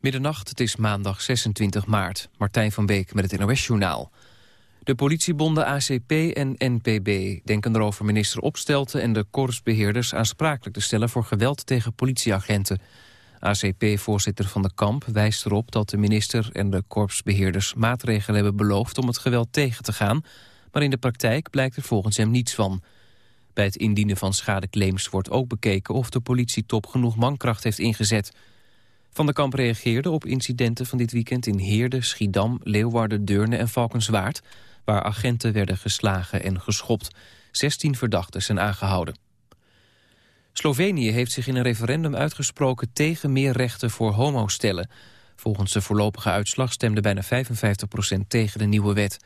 Middernacht, het is maandag 26 maart. Martijn van Beek met het NOS-journaal. De politiebonden ACP en NPB denken erover minister Opstelten... en de korpsbeheerders aansprakelijk te stellen voor geweld tegen politieagenten. ACP-voorzitter Van de Kamp wijst erop dat de minister en de korpsbeheerders... maatregelen hebben beloofd om het geweld tegen te gaan... maar in de praktijk blijkt er volgens hem niets van. Bij het indienen van schadeclaims wordt ook bekeken... of de politietop genoeg mankracht heeft ingezet... Van der Kamp reageerde op incidenten van dit weekend in Heerde, Schiedam, Leeuwarden, Deurne en Valkenswaard, waar agenten werden geslagen en geschopt. 16 verdachten zijn aangehouden. Slovenië heeft zich in een referendum uitgesproken tegen meer rechten voor homostellen. Volgens de voorlopige uitslag stemde bijna 55% tegen de nieuwe wet.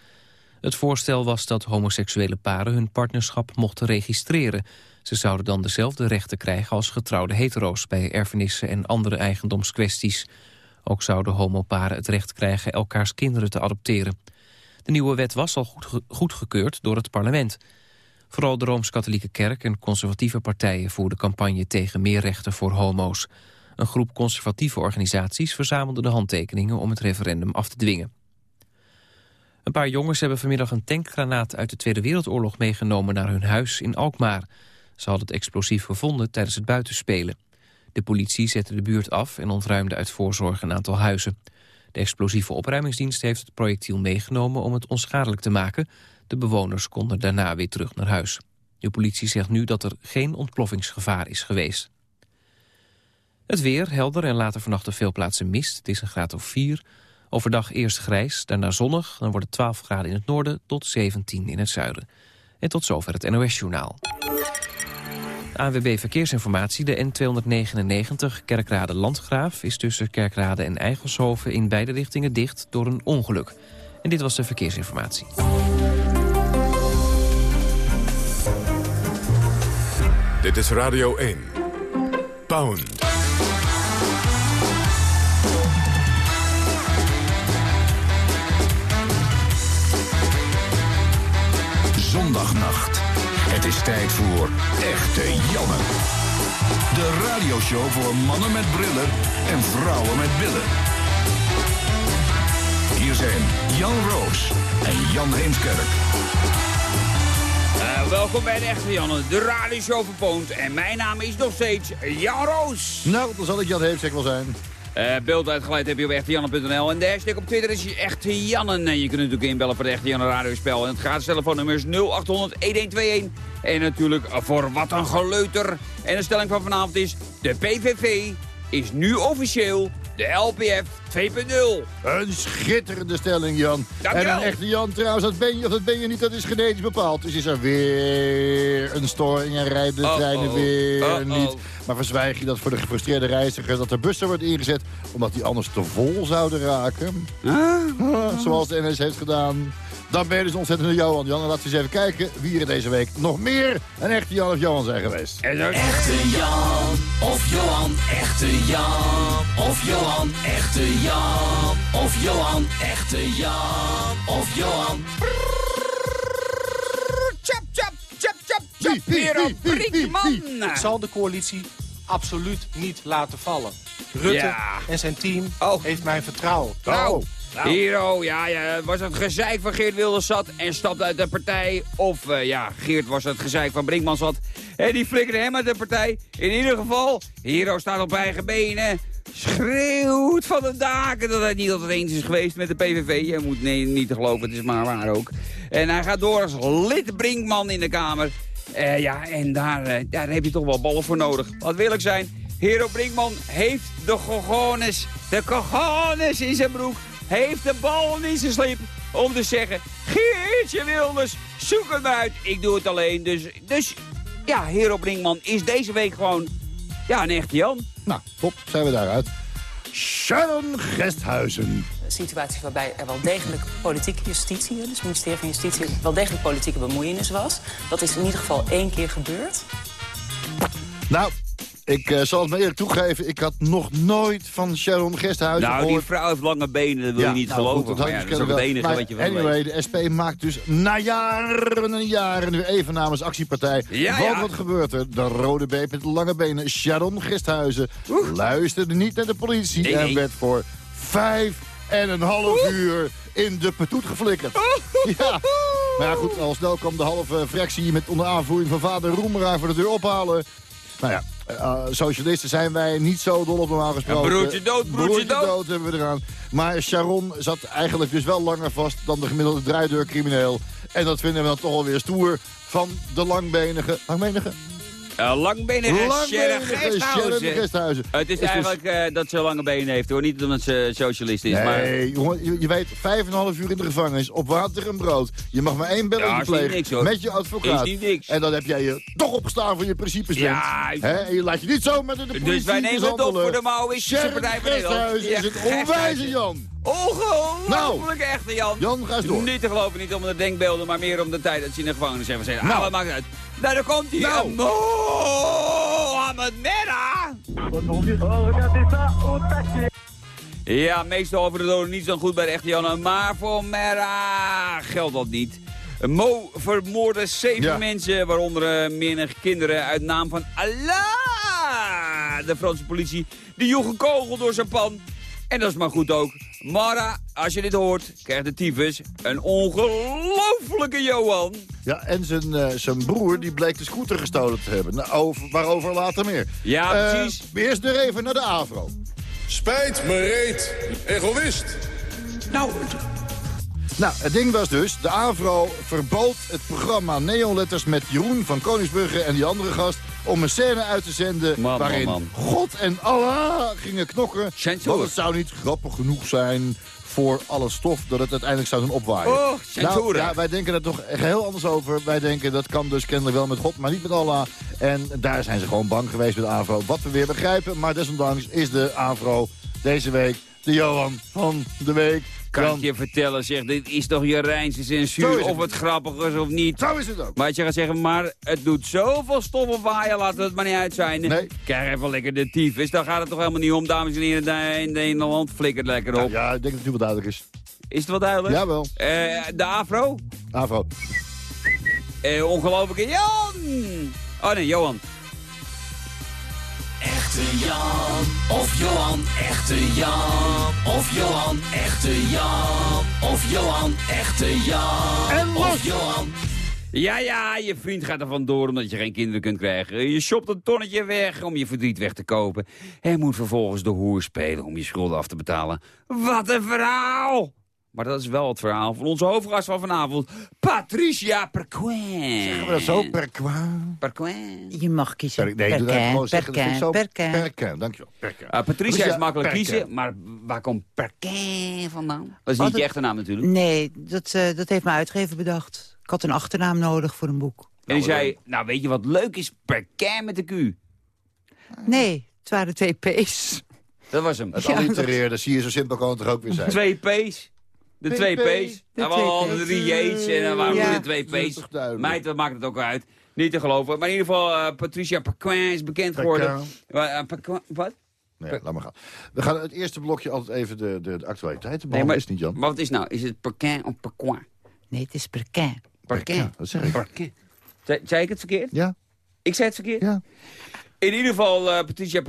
Het voorstel was dat homoseksuele paren hun partnerschap mochten registreren. Ze zouden dan dezelfde rechten krijgen als getrouwde hetero's... bij erfenissen en andere eigendomskwesties. Ook zouden homoparen het recht krijgen elkaars kinderen te adopteren. De nieuwe wet was al goed goedgekeurd door het parlement. Vooral de Rooms-Katholieke Kerk en conservatieve partijen voerden campagne tegen meer rechten voor homo's. Een groep conservatieve organisaties verzamelde de handtekeningen om het referendum af te dwingen. Een paar jongens hebben vanmiddag een tankgranaat uit de Tweede Wereldoorlog meegenomen naar hun huis in Alkmaar. Ze hadden het explosief gevonden tijdens het buitenspelen. De politie zette de buurt af en ontruimde uit voorzorg een aantal huizen. De explosieve opruimingsdienst heeft het projectiel meegenomen om het onschadelijk te maken. De bewoners konden daarna weer terug naar huis. De politie zegt nu dat er geen ontploffingsgevaar is geweest. Het weer, helder en later vannacht op veel plaatsen mist. Het is een graad of 4. Overdag eerst grijs, daarna zonnig. Dan wordt het 12 graden in het noorden tot 17 in het zuiden. En tot zover het NOS-journaal. ANWB Verkeersinformatie, de N299 Kerkrade-Landgraaf... is tussen Kerkrade en Eigelshoven in beide richtingen dicht door een ongeluk. En dit was de verkeersinformatie. Dit is Radio 1. Pound. Zondagnacht. Het is tijd voor Echte Janne. De radioshow voor mannen met brillen en vrouwen met billen. Hier zijn Jan Roos en Jan Heemskerk. Uh, welkom bij de Echte Janne, de radioshow van Poont. En mijn naam is nog steeds Jan Roos. Nou, dan zal ik Jan Heemskerk wel zijn. Uh, beeld uitgeleid heb je op echtejanne.nl. En de hashtag op Twitter is Echte Jannen. En je kunt natuurlijk inbellen voor de Echte Janne radiospel. En het gratis telefoonnummer is 0800-1121. En natuurlijk voor wat een geleuter. En de stelling van vanavond is... De PVV is nu officieel de LPF 2.0. Een schitterende stelling, Jan. Dankjewel. En een echte Jan, trouwens, dat ben je of dat ben je niet, dat is genetisch bepaald. Dus is er weer een storing en rijden de Oh, treinen oh. weer Oh, oh. niet. Maar verzwijg je dat voor de gefrustreerde reizigers dat er bussen wordt ingezet... omdat die anders te vol zouden raken? Ah, Zoals de NS heeft gedaan. Dan ben je dus ontzettend een Johan, Jan. En laten we eens even kijken wie er deze week nog meer een echte Jan of Johan zijn geweest. En zo... Echte Jan of Johan, echte Jan of Johan, echte Jan of Johan, echte Jan of Johan. Chap, chap, chap, chap, Hero Brinkman. Ik zal de coalitie absoluut niet laten vallen. Rutte Ja. en zijn team Oh. heeft mijn vertrouwen. Nou, Nou. Hero, ja, ja, was het gezeik van Geert Wilders zat en stapte uit de partij. Of eh, ja, Geert was het gezeik van Brinkman zat en die flikkerde hem uit de partij. In ieder geval, Hero staat op eigen benen. Schreeuwt van de daken dat hij niet altijd eens is geweest met de PVV. Je moet nee, niet te geloven, het is maar waar ook. En hij gaat door als lid Brinkman in de Kamer. Eh, ja, en daar, eh, daar heb je toch wel ballen voor nodig. Wat wil ik zijn? Hero Brinkman heeft de cojones, de cojones in zijn broek. Heeft de bal in zijn slip om te zeggen... Geertje Wilders, zoek hem uit. Ik doe het alleen. Dus, dus ja, Hero Brinkman is deze week gewoon ja, een echte Jan. Nou, top, zijn we daaruit. Sharon Gesthuizen. Een situatie waarbij er wel degelijk politieke justitie, dus het ministerie van Justitie, wel degelijk politieke bemoeienis was. Dat is in ieder geval één keer gebeurd. Nou, Ik eh, zal het me eerlijk toegeven, ik had nog nooit van Sharon Gesthuizen Nou, die vrouw heeft lange benen, dat wil je niet nou, geloven. goed, dat maar had ja, ik dat is dus ook het kennelijk enige wel. wat je Maar van weet. Anyway, de SP maakt dus na jaren en jaren weer even namens actiepartij. Ja, Want wat gebeurt er? De rode beep met de lange benen, Sharon Gesthuizen, luisterde niet naar de politie Nee, en nee. werd voor vijf en een half uur in de petoet geflikkerd. Ja. Maar ja, goed, al snel kwam de halve fractie met onder aanvoering van vader Roemeraar voor de deur ophalen. Nou ja, eh, socialisten zijn wij niet zo dol op normaal gesproken. Ja, broertje dood, broertje dood. hebben we eraan. Maar Sharon zat eigenlijk dus wel langer vast dan de gemiddelde draaideurcrimineel. En dat vinden we dan toch alweer stoer van de langbenige... Langbenige? Uh, Langbenige Sharon Gesthuizen. Het is Is dus- eigenlijk eh, dat ze lange benen heeft hoor, niet omdat ze socialist is. Maar... Nee, jongen, je, je weet, vijf en een half uur in de gevangenis, op water en brood. Je mag maar één belletje Ja, plegen niks, hoor. met je advocaat. Is niet niks. En dan heb jij je toch opgestaan voor je principes, Ja, Hè? En je laat je niet zo met de politie Dus wij nemen het op voor de Maoïstische Partij van Nederland. Ja, is het onwijze Jan. Ongelooflijk echte Jan. Jan, ga eens door. Niet te geloven, niet om de denkbeelden, maar meer om de tijd dat ze in de gevangenis gezeten. Nou. Nou, wat maakt het uit? Nou, daar komt hij. Nou. Mohammed Merah. Ja, meestal over de doden niet zo goed bij de echte Jan, maar voor Merah geldt dat niet. Mo vermoordde zeven Ja. mensen, waaronder eh, menig kinderen uit naam van Allah. De Franse politie, die joeg een kogel door zijn pan. En dat is maar goed ook. Mara, als je dit hoort, krijgt de tyfus een ongelofelijke Johan. Ja, en zijn, eh, zijn broer die bleek de scooter gestolen te hebben. Nou, over, waarover later meer. Ja, Eh, precies. eerst weer even naar de AVRO. Spijt me reet, egoïst. Nou, Nou, het ding was dus, de AVRO verbood het programma Neonletters met Jeroen van Koningsbrugge en die andere gast om een scène uit te zenden Man, waarin man, God en Allah gingen knokken. Want het zou niet grappig genoeg zijn voor alle stof dat het uiteindelijk zou doen opwaaien. Oh, nou, ja, wij denken er toch heel anders over. Wij denken dat kan dus kennelijk wel met God, maar niet met Allah. En daar zijn ze gewoon bang geweest met de AVRO. Wat we weer begrijpen, maar desondanks is de AVRO deze week de Johan van de week. Kan ik je vertellen, zeg, dit is toch je Rijnse censuur, het. of het grappig is of niet. Zo is het ook. Maar je gaat zeggen, maar het doet zoveel stof op waaien, laten we het maar niet uit zijn. Nee. Krijg even lekker de tyfus, daar gaat het toch helemaal niet om, dames en heren. Daar In Nederland flikkert lekker op. Ja, ik denk dat het nu wel duidelijk is. Is het wel duidelijk? Jawel, Eh, de afro? AVRO. Eh, ongelofelijke Jan! Oh nee, Johan. Echte Jan of Johan, echte Jan of Johan, echte Jan of Johan, echte Jan En los! of Johan. Ja, ja, je vriend gaat er vandoor omdat je geen kinderen kunt krijgen. Je shopt een tonnetje weg om je verdriet weg te kopen. En moet vervolgens de hoer spelen om je schulden af te betalen. Wat een verhaal! Maar dat is wel het verhaal van onze hoofdgast van vanavond, Patricia Perquin. Zeggen we dat zo? Per kwa? Perquin. Je mag kiezen. Per, nee, doe dat Perquin, gewoon zeggen. Dat perquin, zo. perquin. Perquin, dankjewel. Perquin. Ah, Patricia Patricia is makkelijk Perquin. kiezen, maar waar komt Perquin vandaan? Dat is Oh, niet je echte naam natuurlijk. Nee, dat, eh, dat heeft mijn uitgever bedacht. Ik had een achternaam nodig voor een boek. En die zei, nou weet je wat leuk is? Perquin met de Q. Nee, het waren twee P's. Dat was hem. Het Ja, allitereerde, zie je, zo simpel kan het toch ook weer zijn. Twee P's. De PP, twee P's. Dan waren al drie J's en dan waren we de twee Dat P's. Meid, wat maakt het ook uit? Niet te geloven. Maar in ieder geval, eh, Patricia Perquin is bekend geworden. Perquin- wat? Nee, laat maar gaan. We gaan het eerste blokje altijd even de, de, de actualiteit Nee, maar, is niet, Jan? maar wat is nou? Is het Perquin of Perquin? Nee, het is Perquin. Perquin. dat zeg ik. Perquin. Zei, zei ik het verkeerd? Ja, Ik zei het verkeerd? ja. In ieder geval, eh, Patricia.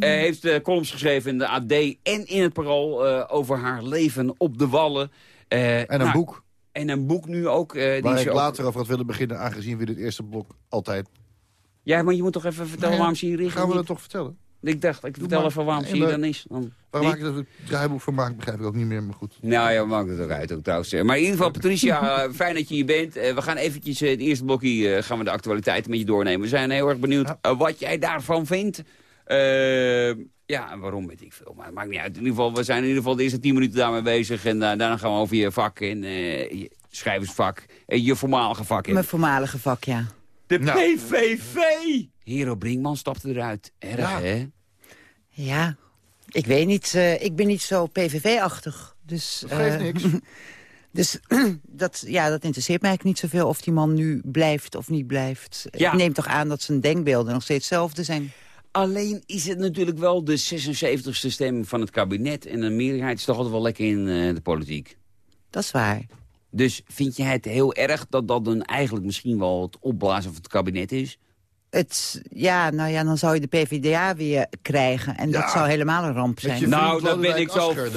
Eh, heeft eh, columns geschreven in de AD en in het Parool eh, over haar leven op de Wallen. En een nou, boek En een boek nu ook. die waar ik ook- later over had willen beginnen... aangezien we dit eerste blok altijd... Ja, maar je moet toch even vertellen Nou ja, waarom ze hier liggen. Gaan we dat toch vertellen? Ik dacht, ik vertel maar. even waarom hier maar- dan is. Dan... Waarom Niet? maak je dat het draaiboek van maakt, begrijp ik ook niet meer, maar goed. Nou ja, maakt het ook uit ook trouwens. Maar in ieder geval, Patricia, eh, fijn dat je hier bent. Eh, we gaan eventjes eh, het eerste blokje, eh, gaan we de actualiteiten met je doornemen. We zijn heel erg benieuwd Ja. eh, wat jij daarvan vindt. Eh, ja, en waarom weet ik veel. Maar het maakt niet uit. In ieder geval, we zijn in ieder geval de eerste tien minuten daarmee bezig. En eh, daarna gaan we over je vak en eh, je schrijversvak. En je voormalige vak in. Mijn voormalige vak, ja. De Nou. PVV! Hero Brinkman stapte eruit. Erg, Ja. hè? Ja, ik weet niet. eh, ik ben niet zo PVV-achtig. Dus, Dat geeft eh, niks. Dus dat, ja, dat interesseert mij eigenlijk niet zoveel of die man nu blijft of niet blijft. Ja. Ik neem toch aan dat zijn denkbeelden nog steeds hetzelfde zijn. Alleen is het natuurlijk wel de 76ste stem van het kabinet... en een meerderheid is toch altijd wel lekker in eh, de politiek. Dat is waar. Dus vind je het heel erg dat dat dan eigenlijk misschien wel het opblazen van het kabinet is? Het, ja, nou ja, dan zou je de PvdA weer krijgen. En dat zou helemaal een ramp zijn. Nou, daar ben ik zo Asscher,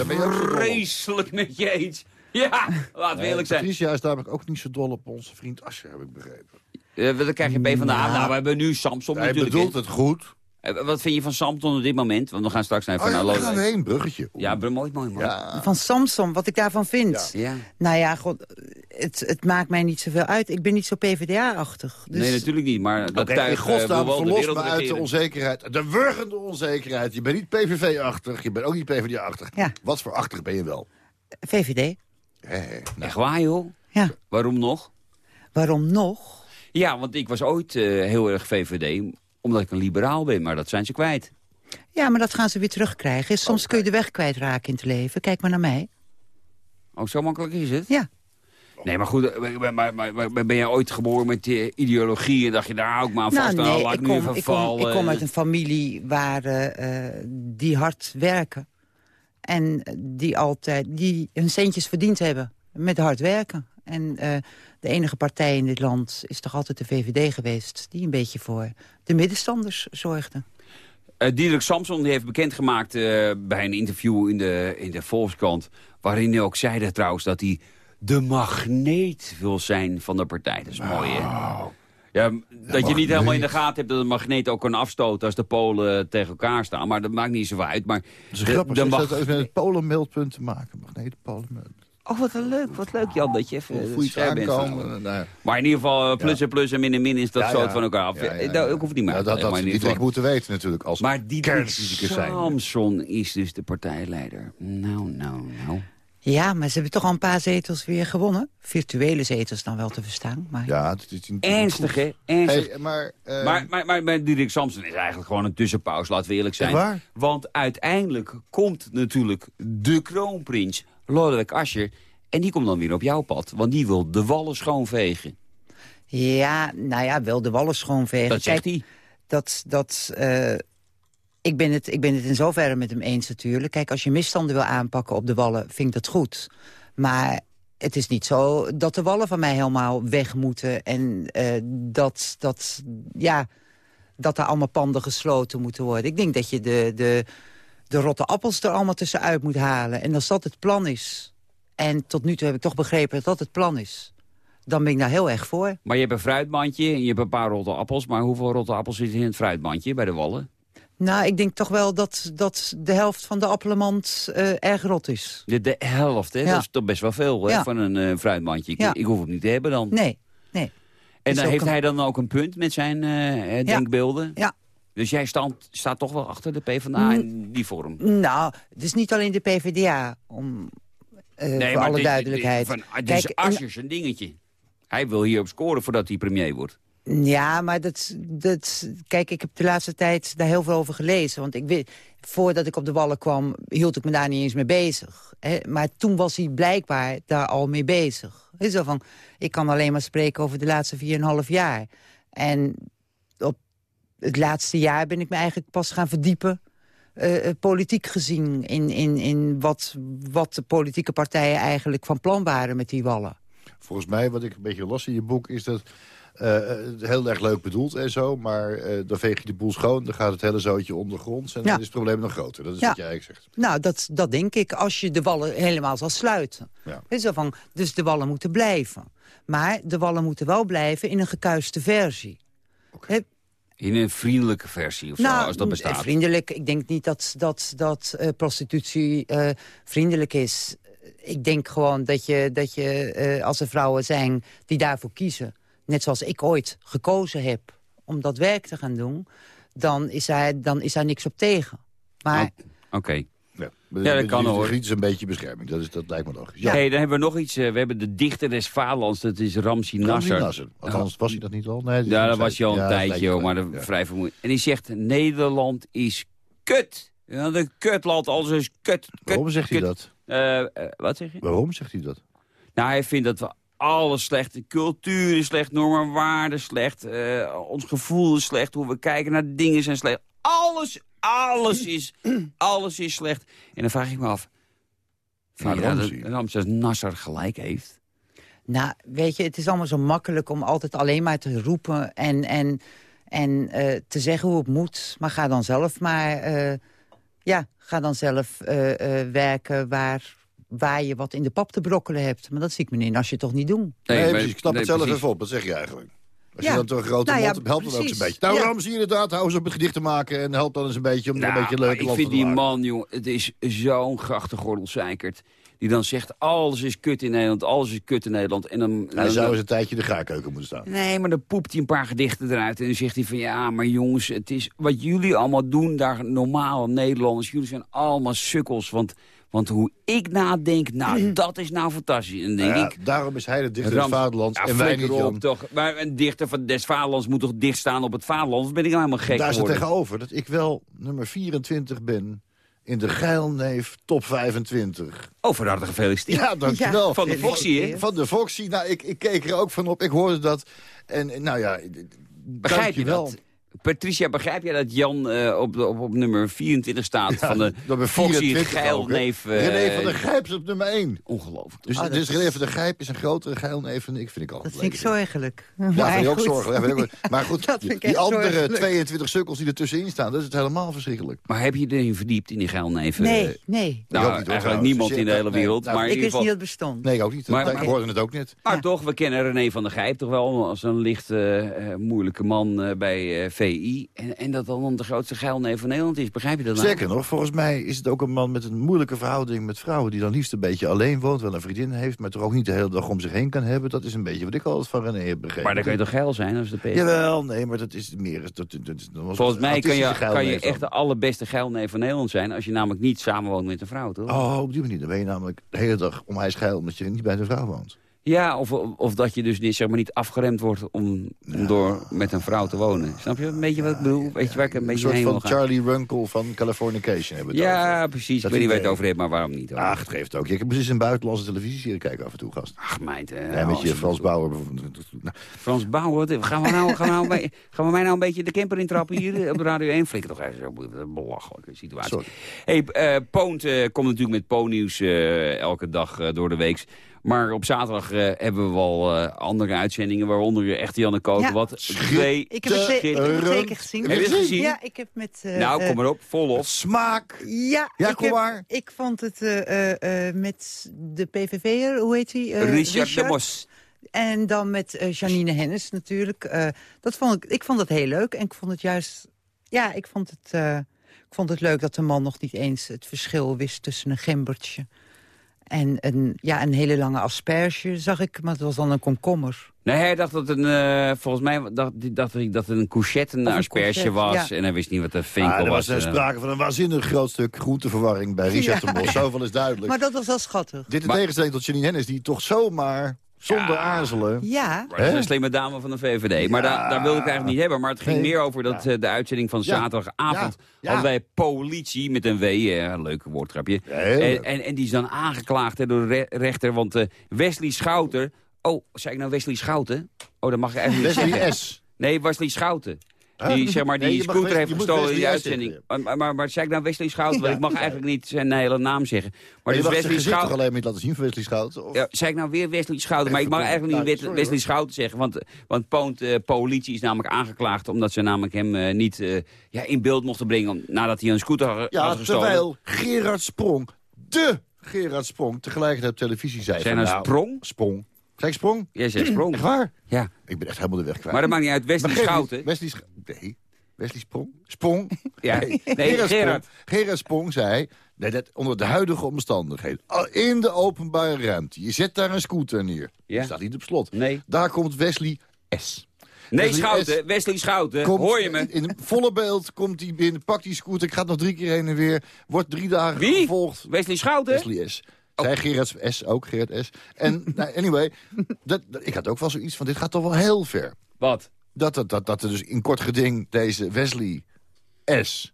vreselijk met je eens. Ja, laat we eerlijk zijn. Patricia is namelijk ook niet zo dol op onze vriend Ascher, heb ik begrepen. Eh, dan krijg je P van de A. Nou, we hebben nu Samson Hij natuurlijk. bedoelt het goed. Eh, Wat vind je van Samson op dit moment? Want we gaan straks naar Oh, ja, naar daar gaan we Lodewijk. heen, bruggetje. Ja, mooi, mooi, mooi. Ja. Van Samson, wat ik daarvan vind. Ja. Nou ja, god, het, het maakt mij niet zoveel uit. Ik ben niet zo PvdA-achtig. Dus Nee, natuurlijk niet, maar dat in tuig eh, wil godsnaam, wel de verlos me uit de onzekerheid. De wurgende onzekerheid. Je bent niet PVV-achtig, je bent ook niet PvdA-achtig. Ja. Wat voor achtig ben je wel? VVD. Hé, hé. Echt waar, joh? Ja. Waarom nog? Waarom nog? Ja, want ik was ooit eh, heel erg VVD, omdat ik een liberaal ben, maar dat zijn ze kwijt. Ja, maar dat gaan ze weer terugkrijgen. Soms kun je de weg kwijtraken in het leven. Kijk maar naar mij. Oh, zo makkelijk is het? Ja. Nee, maar goed, eh, maar, maar, ben jij ooit geboren met die ideologie en dacht je, daar hou ik maar aan vast, Nou, nou, nee, laat ik ik nu kom, even ik, kom, ik kom uit een familie waar eh, eh, die hard werken. En die altijd die hun centjes verdiend hebben met hard werken. En de enige partij in dit land is toch altijd de VVD geweest... die een beetje voor de middenstanders zorgde. Eh Diederik Samson die heeft bekendgemaakt eh, bij een interview in de, in de Volkskrant... waarin hij ook zei dat, trouwens dat hij de magneet wil zijn van de partij. Dat is mooi, hè? Ja, dat je niet helemaal in de gaten hebt dat een magneet ook kan afstoten... als de Polen tegen elkaar staan. Maar dat maakt niet zo uit. Maar Dat is de- grappig. de Dat mag- heeft met het polenmeldpunt te maken. Magneten, polenmeldpunt. Oh, wat een leuk, wat leuk Jan, dat je even Hoe eh, je het scherp bent. aankomen? Nou, ja. Maar in ieder geval, eh, plus Ja. en plus en min en min is dat Ja, zo ja. van elkaar af. Ja, ja, Eh, ja. Dat hoeft niet meer Ja, dat dat maar in die ieder geval- moeten weten natuurlijk als Maar die kernfysicus zijn. Samson is dus de partijleider. Nou, nou, nou. Ja, maar ze hebben toch al een paar zetels weer gewonnen. Virtuele zetels dan wel te verstaan. Maar... Ja, het is niet Ernstig, hè? Ernstig. Hey, maar, eh, Maar, maar, maar, maar Dirk Samson is eigenlijk gewoon een tussenpauze, laten we eerlijk zijn. Waar? Want uiteindelijk komt natuurlijk de kroonprins, Lodewijk Asscher... en die komt dan weer op jouw pad, want die wil de wallen schoonvegen. Ja, nou ja, wel de wallen schoonvegen. Dat zegt Kijk, hij. dat, dat, eh, ik, ben het, ik ben het in zoverre met hem eens natuurlijk. Kijk, als je misstanden wil aanpakken op de wallen, vind ik dat goed. Maar het is niet zo dat de wallen van mij helemaal weg moeten... en eh, dat, dat, ja, dat er allemaal panden gesloten moeten worden. Ik denk dat je de, de, de rotte appels er allemaal tussenuit moet halen. En als dat het plan is... en tot nu toe heb ik toch begrepen dat dat het plan is... dan ben ik daar heel erg voor. Maar je hebt een fruitmandje en je hebt een paar rotte appels... maar hoeveel rotte appels zitten in het fruitmandje bij de wallen? Nou, ik denk toch wel dat, dat de helft van de appelmand eh, erg rot is. De, de helft, hè? Ja. Dat is toch best wel veel hè, Ja. van een eh, fruitmandje. Ik, Ja. ik hoef het niet te hebben dan. Nee, nee. en dan heeft een- hij dan ook een punt met zijn eh, denkbeelden? Ja. Dus jij staat, staat toch wel achter de PvdA in die vorm? Nou, het is niet alleen de PvdA, om, eh, voor alle dit- duidelijkheid. Van, ah, dit is zijn dingetje. Hij wil hierop scoren voordat hij premier wordt. Ja, maar dat, dat, kijk, ik heb de laatste tijd daar heel veel over gelezen. Want ik weet, voordat ik op de wallen kwam, hield ik me daar niet eens mee bezig. Hè? Maar toen was hij blijkbaar daar al mee bezig. Hè, Zo van, ik kan alleen maar spreken over de laatste 4,5 jaar. En op het laatste jaar ben ik me eigenlijk pas gaan verdiepen... eh, eh, politiek gezien in, in, in wat, wat de politieke partijen eigenlijk van plan waren met die wallen. Volgens mij, wat ik een beetje las in je boek, is dat... eh, heel erg leuk bedoeld en zo, maar dan veeg je de boel schoon... dan gaat het hele zootje ondergronds en Ja. dan is het probleem nog groter. Dat is Ja. wat jij eigenlijk zegt. Nou, dat, dat denk ik, als je de wallen helemaal zal sluiten. Ja. Zo van, dus de wallen moeten blijven. Maar de wallen moeten wel blijven in een gekuiste versie. Hè, In een vriendelijke versie of zo, nou, als dat bestaat. vriendelijk. Ik denk niet dat, dat, dat eh, prostitutie eh, vriendelijk is. Ik denk gewoon dat je, dat je eh, als er vrouwen zijn die daarvoor kiezen... net zoals ik ooit gekozen heb om dat werk te gaan doen... dan is daar, dan is daar niks op tegen. Maar Oké. Ja, Ja, dat kan, hoor. Is een beetje bescherming, dat, is, dat lijkt me logisch. Ja, Hey, dan hebben we nog iets. eh, we hebben de dichter des vaderlands, dat is Ramsi Nasser. Nasser. Althans, was hij dat niet al? Nee, Ja, dat was hij al een tijdje, hoor, maar vrij vermoeiend. En die zegt, Nederland is kut. Ja, de kutland, alles is kut. kut Waarom zegt hij dat? Eh, eh, wat zeg je? Waarom zegt hij dat? Nou, hij vindt dat we alles slecht. De cultuur is slecht, normen, waarden slecht. ons gevoel is slecht, hoe we kijken naar dingen zijn slecht. Alles, alles is, alles is slecht. En dan vraag ik me af... Vind je dat Ramses Nasser gelijk heeft? Nou, weet je, het is allemaal zo makkelijk om altijd alleen maar te roepen... en, en, en eh, te zeggen hoe het moet. Maar ga dan zelf maar, eh, ja, ga dan zelf eh, eh, werken waar, waar je wat in de pap te brokkelen hebt. Maar dat zie ik meneer Nasje toch niet doen. Nee, maar- precies. Ik snap nee, het zelf precies. even op. Wat zeg je eigenlijk? Als Ja. je dan toch een grote Nou ja, mond hebt, helpt dat ook eens een precies. beetje. Nou, Ja. Ramzi inderdaad, hou eens op het gedicht te maken... en help dan eens een beetje om er een beetje Nou, leuk ik land vind te die maken. man, jongen, het is zo'n grachtengordelzeikert. Die dan zegt, alles is kut in Nederland, alles is kut in Nederland. En dan, Hij dan- zou eens een tijdje de gaarkeuken moeten staan. Nee, maar dan poept hij een paar gedichten eruit. En dan zegt hij van, ja, maar jongens, het is wat jullie allemaal doen daar, normale Nederlanders. Jullie zijn allemaal sukkels, want, want hoe ik nadenk, nou, dat is nou fantastisch. En denk Ja, ik... daarom is hij de dichter des Rams- vaderlands Ja, en wij niet, op, toch. Maar een dichter van des vaderlands moet toch dicht staan op het vaderland? Of ben ik nou helemaal gek Daar is het tegenover dat ik wel nummer 24 ben... in de Geilneef top 25. Oh, van harte gefeliciteerd. Ja, dankjewel. Van de Foxy, hè? Van de Foxy. Nou, ik, ik keek er ook van op. Ik hoorde dat. En nou ja, Begrijp je dat? Patricia, begrijp jij dat Jan eh, op, op, op nummer 24 staat van de Foxy 24 ook, hè? Geilneef? eh, René van der Grijp is op nummer 1. Ongelooflijk. Dus, dat dus is- René van der Grijp is een grotere geilneef dan ik, vind ik altijd Dat vind ik zorgelijk. Ja, Maar vind ik ook zorgelijk. Ja, Maar goed, Dat vind ik die andere zorgelijk. 22 sukkels die er tussenin staan, dat is het helemaal verschrikkelijk. Maar heb je erin verdiept in die Geilneven? Nee, Eh, nee. Nou, niet, hoor, eigenlijk trouwens. niemand in de ja, hele nee, wereld. nou, maar in Ik wist niet dat het bestond. Nee, ik ook niet. Maar- ik hoorde het ook net. Maar toch, we kennen René van der Gijp toch wel als een licht eh, eh, moeilijke man eh, bij eh, VI. En, en dat dan de grootste geilneef van Nederland is. Begrijp je dat nou? Sterker nog, volgens mij is het ook een man met een moeilijke verhouding met vrouwen... die dan liefst een beetje alleen woont, wel een vriendin heeft... maar toch ook niet de hele dag om zich heen kan hebben. Dat is een beetje wat ik altijd van René heb begrepen. Maar dan kun je toch geil zijn als de PS? Jawel, nee, maar dat is meer... Dat, dat, dat, dat was Volgens mij kan je, kan je echt de allerbeste geilneef van Nederland zijn... als je namelijk niet samenwoont met een vrouw, toch? Oh, op die manier. Dan ben je namelijk de hele dag om hij geil... omdat je niet bij de vrouw woont. Ja, of, of dat je dus niet, zeg maar, niet afgeremd wordt om, om door met een vrouw te wonen. Snap je een beetje wat ik bedoel? Weet je waar ik een Een beetje soort van? Charlie Runkel van Californication hebben we het over. Ja, precies. Dat ik weet niet waar je idee. het over hebt, maar waarom niet? hoor? Ach, het geeft ook. Je moet eens een buitenlandse televisieserie kijken af en toe, gast. Ach, meid. eh, Ja, met je Frans Bauer. Nou, Frans Bauer, gaan we, nou, gaan, we nou, bij- gaan we mij nou een beetje de camper intrappen hier eh, op Radio 1? Flikker toch even zo, een belachelijke situatie. Sorry. Hey, eh, Poont komt natuurlijk met Po-nieuws eh, elke dag door de week. Maar op zaterdag eh, hebben we wel eh, andere uitzendingen, waaronder echt Janne Koken. Ja. Wat twee Ik heb het, ze- ik heb het Schitterend. zeker gezien. Heb je het gezien? Ja, ik heb met... eh, Nou, kom maar op, volop. Smaak! Ja, Ja, ik, kom heb- maar. ik vond het eh, eh, eh, met de PVV'er, hoe heet hij? Richard de Mos. En dan met eh, Janine Hennis natuurlijk. Eh, dat vond ik, ik vond het heel leuk. En ik vond het juist... Ja, ik vond het, eh, ik vond het leuk dat de man nog niet eens het verschil wist tussen een gembertje... en een, ja, een hele lange asperge, zag ik. Maar het was dan een komkommer. Nee, hij dacht dat een, eh, volgens mij dacht, dacht hij dat het een courgette, een een asperge was. ja. En hij wist niet wat een vinkel Ah, er was. was er eh. sprake van een waanzinnig groot stuk groenteverwarring bij Richard Ja. de Mos. Zoveel is duidelijk. Maar dat was wel schattig. Dit in tegenstelling tot Janine Hennis, die toch zomaar, zonder Ja. aarzelen... Ja, Maar dat is Hè? een slimme dame van de VVD. Maar daar, daar wilde ik het eigenlijk niet hebben. Maar het ging Nee. meer over dat, eh, de uitzending van Ja. zaterdagavond. Ja. Ja. Hadden wij politie met een W. eh, een leuke woordgrapje. En, leuk. en, en die is dan aangeklaagd hè, door de re- rechter. Want eh, Wesley Schouten... Oh, zei ik nou Wesley Schouten? Oh, dat mag ik eigenlijk niet Wesley zeggen. S. Nee, Wesley Schouten. Huh? Die, zeg maar, die Nee, scooter heeft gestolen in S uitzending. Maar, maar, maar zei ik nou Wesley Schouten? Want ik mag eigenlijk niet zijn hele naam zeggen. Maar je dus Wesley gezicht toch alleen niet laten zien van Wesley Schouten? Of? Ja, zei ik nou weer Wesley Schouten? Maar ik mag eigenlijk niet nou, sorry, Wesley hoor. Schouten zeggen. Want, want Poont, eh, politie is namelijk aangeklaagd... omdat ze namelijk hem eh, niet eh, ja, in beeld mochten brengen... om- nadat hij een scooter had, Ja, gestolen. terwijl Gerard Sprong, de Gerard Sprong, tegelijkertijd op televisie zei... Zijn van, nou, sprong? Sprong. Zeg ik Sprong? Jij zegt sprong. Echt waar? Ja, Ik ben echt helemaal de weg kwijt. maar dat maakt niet uit. Wesley. Schouten... Wesley Sch- Nee. Wesley Sprong? Sprong? Ja. Nee, Nee, Gerard, Gerard. Sprong, Gerard Sprong zei... Nee, dat, onder de huidige omstandigheden. In de openbare ruimte. Je zet daar een scooter neer. Ja. Staat niet op slot. Nee. Daar komt Wesley S. Nee, Wesley Schouten. S. Wesley Schouten. Komt Hoor je me? In een volle beeld komt hij binnen, pakt die scooter, ik ga nog drie keer heen en weer. Wordt drie dagen Wie? gevolgd. Wesley Schouten? Wesley S. Zij Gerard S. ook, Gerard S. En nou, anyway, dat, dat- ik had ook wel zoiets van, dit gaat toch wel heel ver. Wat? Dat, dat, dat, dat er dus in kort geding deze Wesley S.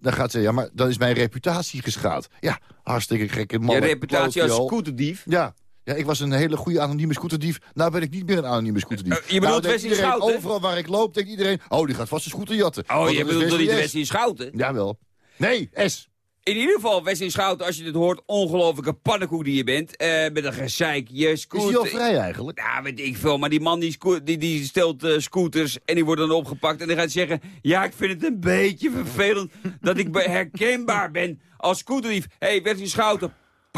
Dan gaat ze, ja, maar dan is mijn reputatie geschaad. Ja, hartstikke gekke man. Je reputatie als scooterdief? Ja, Ja, ik was een hele goede anonieme scooterdief. Nou ben ik niet meer een anonieme scooterdief. Eh, je bedoelt nou, Wesley iedereen, Schouten? Overal waar ik loop, denkt iedereen... Oh, die gaat vast een scooter jatten. Oh, je bedoelt niet. Wesley Schouten? Jawel. Nee, S. In ieder geval, Wesley Schouten, als je dit hoort, ongelofelijke pannenkoek die je bent. eh, met een gezeik, je Is scooter... hij al vrij eigenlijk? Ja, weet ik veel, maar die man die, die, die stelt eh, scooters en die wordt dan opgepakt. En dan gaat zeggen, ja, ik vind het een beetje vervelend dat ik herkenbaar ben als scooterdief. Hé, hey, Wesley Schouten,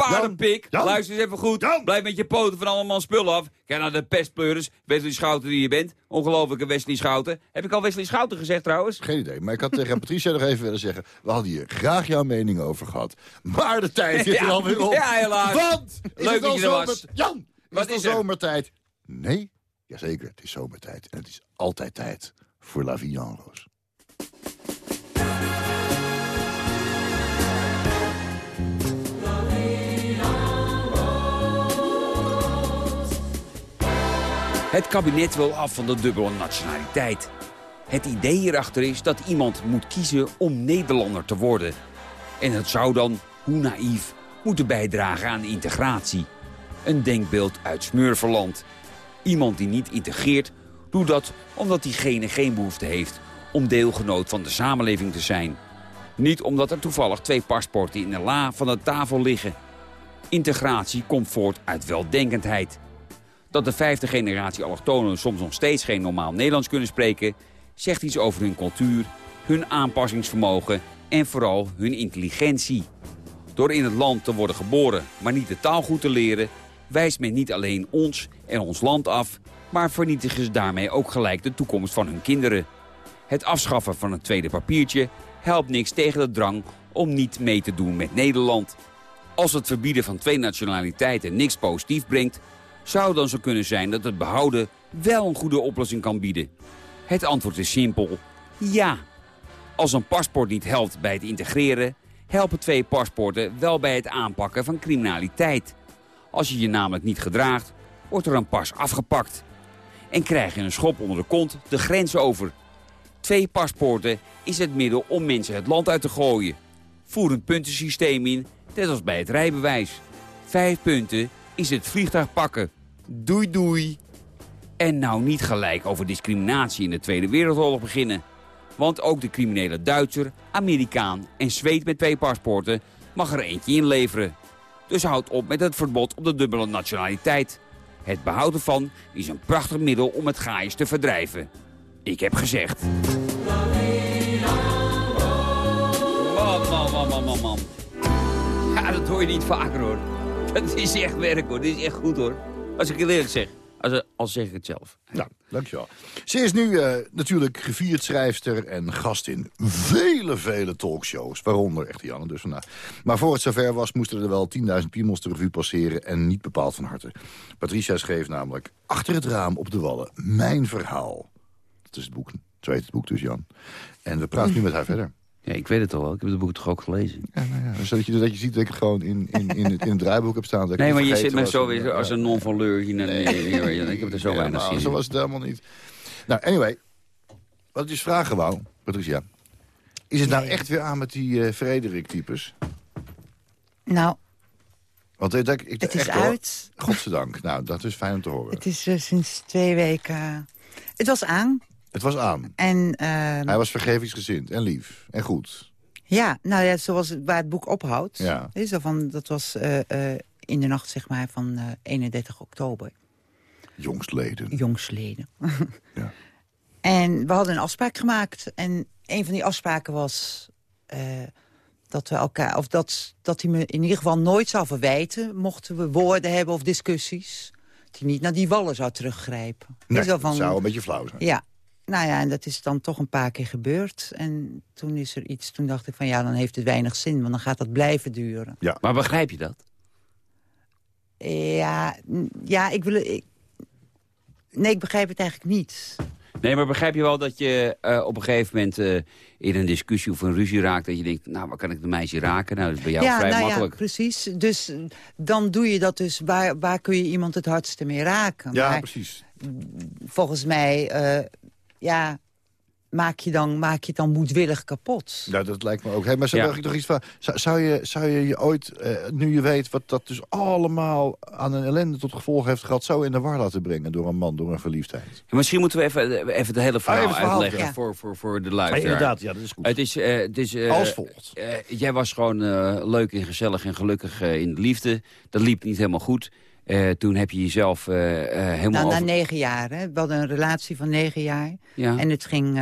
paardenpik, Jan? luister eens even goed. Jan? Blijf met je poten van allemaal spullen af. Kijk naar de pestpleuris, Wesley Schouten die je bent. Ongelofelijke Wesley Schouten. Heb ik al Wesley Schouten gezegd trouwens? Geen idee, maar ik had tegen Patricia nog even willen zeggen... we hadden hier graag jouw mening over gehad. Maar de tijd zit er Ja, alweer op. ja, helaas. Want, Leuk het dat al je er was. Jan, Wat is is het er? al zomertijd? Nee, jazeker, het is zomertijd. En het is altijd tijd voor La Vie en Rose. Het kabinet wil af van de dubbele nationaliteit. Het idee hierachter is dat iemand moet kiezen om Nederlander te worden. En het zou dan, hoe naïef, moeten bijdragen aan integratie. Een denkbeeld uit Smurverland. Iemand die niet integreert, doet dat omdat diegene geen behoefte heeft... om deelgenoot van de samenleving te zijn. Niet omdat er toevallig twee paspoorten in de la van de tafel liggen. Integratie komt voort uit weldenkendheid. Dat de vijfde generatie allochtonen soms nog steeds geen normaal Nederlands kunnen spreken... zegt iets over hun cultuur, hun aanpassingsvermogen en vooral hun intelligentie. Door in het land te worden geboren, maar niet de taal goed te leren... wijst men niet alleen ons en ons land af... maar vernietigen ze daarmee ook gelijk de toekomst van hun kinderen. Het afschaffen van het tweede papiertje helpt niks tegen de drang om niet mee te doen met Nederland. Als het verbieden van twee nationaliteiten niks positief brengt... zou dan zo kunnen zijn dat het behouden wel een goede oplossing kan bieden. Het antwoord is simpel. Ja. Als een paspoort niet helpt bij het integreren... helpen twee paspoorten wel bij het aanpakken van criminaliteit. Als je je namelijk niet gedraagt, wordt er een pas afgepakt. En krijg je een schop onder de kont de grens over. Twee paspoorten is het middel om mensen het land uit te gooien. Voer een puntensysteem in, net als bij het rijbewijs. Vijf punten is het vliegtuig pakken. Doei doei. En nou niet gelijk over discriminatie in de Tweede Wereldoorlog beginnen. Want ook de criminele Duitser, Amerikaan en Zweed met twee paspoorten mag er eentje inleveren. Dus houd op met het verbod op de dubbele nationaliteit. Het behoud ervan is een prachtig middel om het gaais te verdrijven. Ik heb gezegd. Man, man, man, man, man, man. Ja, dat hoor je niet vaker hoor. Dat is echt werk hoor. Dit is echt goed hoor. Als ik het eerlijk zeg. Als, als zeg ik het zelf. Nou, dankjewel. Ze is nu eh, natuurlijk gevierd schrijfster en gast in vele, vele talkshows. Waaronder echt Janne dus vandaag. Maar voor het zover was, moesten er wel 10.000 piemels de revue passeren... en niet bepaald van harte. Patricia schreef namelijk Achter het raam op de wallen, mijn verhaal. Dat is het boek. Zo heet het boek dus, Jan. En we praten nu met haar verder. Ja, ik weet het al wel. Ik heb het boek toch ook gelezen. Ja, nou ja, zodat je, dat je ziet dat ik het gewoon in, in, in, het, in het draaiboek heb staan. Dat Nee, maar je zit me zo weer als een non-voleur hier naar Ik heb er zo Ja, weinig zin Zo was het helemaal niet. Nou, anyway. Wat ik dus vragen wou, Patricia. Is het nou echt weer aan met die eh Frederik-types? Nou, Want ik, ik, ik, het is echt, hoor, uit. Godzijdank. Nou, dat is fijn om te horen. Het is eh, sinds twee weken... Het was aan. Het was aan. En eh, Hij was vergevingsgezind en lief en goed. ja, nou ja, zoals waar het boek ophoudt. Ja. Is zo van, dat was eh, eh, in de nacht zeg maar, van eh 31 oktober. Jongstleden. Jongsleden. Ja. En we hadden een afspraak gemaakt. En een van die afspraken was eh, dat we elkaar, of dat, dat hij me in ieder geval nooit zou verwijten, mochten we woorden hebben of discussies. Dat hij niet naar die wallen zou teruggrijpen. Nee, dat zou een beetje flauw zijn. Ja. Nou ja, en dat is dan toch een paar keer gebeurd. En toen is er iets, toen dacht ik van ja, dan heeft het weinig zin, want dan gaat dat blijven duren. Maar begrijp je dat? Ja, ja ik wil... Ik, nee, ik begrijp het eigenlijk niet. Nee, maar begrijp je wel dat je eh, op een gegeven moment eh, in een discussie of een ruzie raakt... dat je denkt, nou, waar kan ik de meisje raken? Nou, dat is bij jou ja, vrij nou makkelijk. ja, precies. Dus eh, dan doe je dat dus, waar, waar kun je iemand het hardste mee raken? Ja, maar precies. volgens mij, eh, ja, maak je, dan, maak je het dan moedwillig kapot. Nou, dat lijkt me ook. Hey, maar zou Ja. ik nog iets van... Zou, zou, je, zou je je ooit, eh, nu je weet wat dat dus allemaal aan een ellende tot gevolg heeft gehad... zo in de war laten brengen door een man, door een verliefdheid? Misschien moeten we even, even het hele verhaal, even het verhaal, uitleggen ja. voor, voor, voor de Ja, luisteraar. inderdaad, ja, dat is goed. Het is, eh, het is, eh, Als volgt. eh, jij was gewoon eh, leuk en gezellig en gelukkig eh, in de liefde. Dat liep niet helemaal goed. Eh, toen heb je jezelf eh, eh, helemaal... Nou, na negen jaar. Hè. We hadden een relatie van negen jaar. ja. En het ging,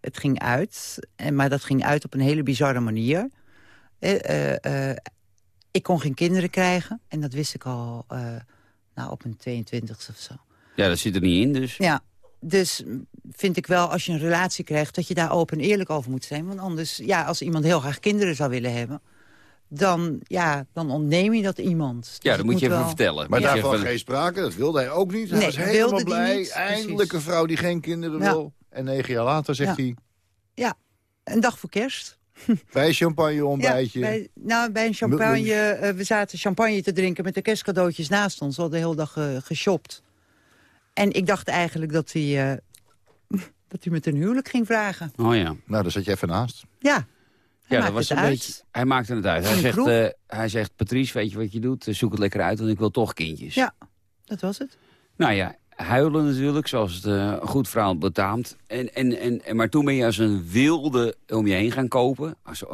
het ging uit. En, maar dat ging uit op een hele bizarre manier. Ik kon geen kinderen krijgen. En dat wist ik al nou, op mijn 22 of zo. ja, dat zit er niet in, dus... Ja, dus vind ik wel als je een relatie krijgt... dat je daar open en eerlijk over moet zijn. Want anders, ja, als iemand heel graag kinderen zou willen hebben... dan, ja, dan ontneem je dat iemand. Dus Ja, het dat moet je even wel- vertellen. Maar daarvan geen sprake, dat wilde hij ook niet. Hij Nee, was helemaal blij. niet, Eindelijk een vrouw die geen kinderen Ja. wil. En negen jaar later zegt Ja. hij... Een dag voor kerst. Bij champagne ontbijtje. Ja, bij, nou, bij een champagne. eh, we zaten champagne te drinken met de kerstcadeautjes naast ons. We hadden de hele dag eh, geshopt. En ik dacht eigenlijk dat hij, eh, dat hij met een huwelijk ging vragen. Oh ja. Nou, daar zat je even naast. Ja, Ja, maakte dat was het een uit. beetje... Hij maakte het uit. Hij zegt, eh, hij zegt, Patrice, weet je wat je doet? Eh, Zoek het lekker uit, want ik wil toch kindjes. Ja, dat was het. Nou ja, huilen natuurlijk, zoals het een goed verhaal betaamt. En, en, en, en, maar toen ben je als een wilde om je heen gaan kopen. Als,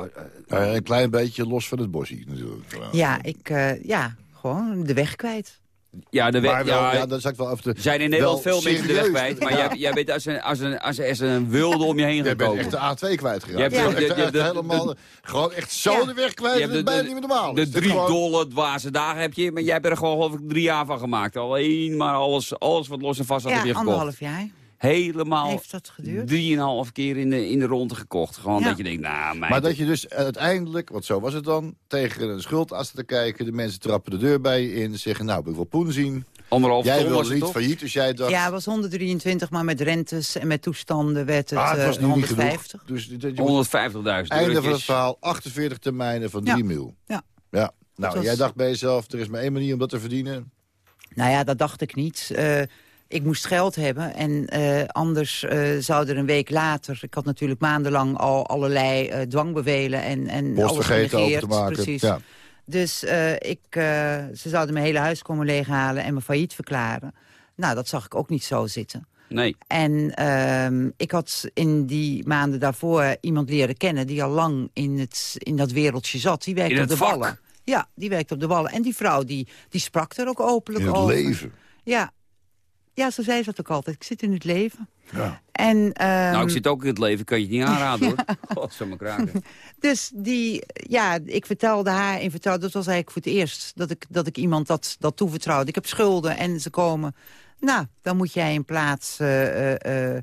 een klein beetje los van het bosje natuurlijk. Ja, ik, eh, ja, gewoon de weg kwijt. Ja, de Maar wel, ja, ja, dat wel even... er zijn in Nederland veel mensen de weg kwijt. Maar Ja. jij, jij bent als een, als, een, als, een, als een wilde om je heen Jij gaan bent echt de A2 kwijtgeraakt. Je hebt- Ja, je- echt, je- je- de- helemaal, gewoon echt zo Ja. de weg kwijt. Je Dat is bijna niet meer normaal. De drie gewoon- dolle dwaze dagen heb je, maar jij hebt er gewoon geloof ik drie jaar van gemaakt. Alleen maar alles, alles wat los en vast zat heb je Ja, gekocht. anderhalf jaar Helemaal heeft dat geduurd. drieënhalf keer in de, in de ronde gekocht. Gewoon Ja. dat je denkt, nou, mijn Maar dat je dus uiteindelijk, want zo was het dan... tegen een schuldas te kijken, de mensen trappen de deur bij je in... zeggen, nou, ik wil poen zien. anderhalf Jij ton wilde was het niet failliet, dus jij dacht... Ja, het was 123, maar met rentes en met toestanden werd het, ah, het was eh, genoeg. 150. Dus dat je moet 150.000 einde van het verhaal, 48 termijnen van Ja. 3 mil. Ja. ja. Nou, was- jij dacht bij jezelf, er is maar één manier om dat te verdienen. Nou ja, dat dacht ik niet. Eh, ik moest geld hebben en eh, anders eh, zou er een week later... Ik had natuurlijk maandenlang al allerlei eh, dwangbevelen en, en Post alles genegeerd. te maken. Precies. Ja. Dus eh, ik, eh, ze zouden mijn hele huis komen leeghalen en me failliet verklaren. Nou, dat zag ik ook niet zo zitten. Nee. En ehm, ik had in die maanden daarvoor iemand leren kennen... die al lang in, het, in dat wereldje zat. Die werkte op de vak. wallen. Ja, die werkte op de wallen. En die vrouw, die, die sprak er ook openlijk In het over. leven. Ja. Ja, zo zei ze dat ook altijd. Ik zit in het leven. Ja. En, ehm, Nou, ik zit ook in het leven, kan je het niet aanraden hoor. God, me kraken. Dus die, ja, ik vertelde haar en vertelde, dat was eigenlijk voor het eerst dat ik, dat ik iemand dat, dat toevertrouwde. Ik heb schulden en ze komen. Nou, dan moet jij in plaats eh, eh, eh,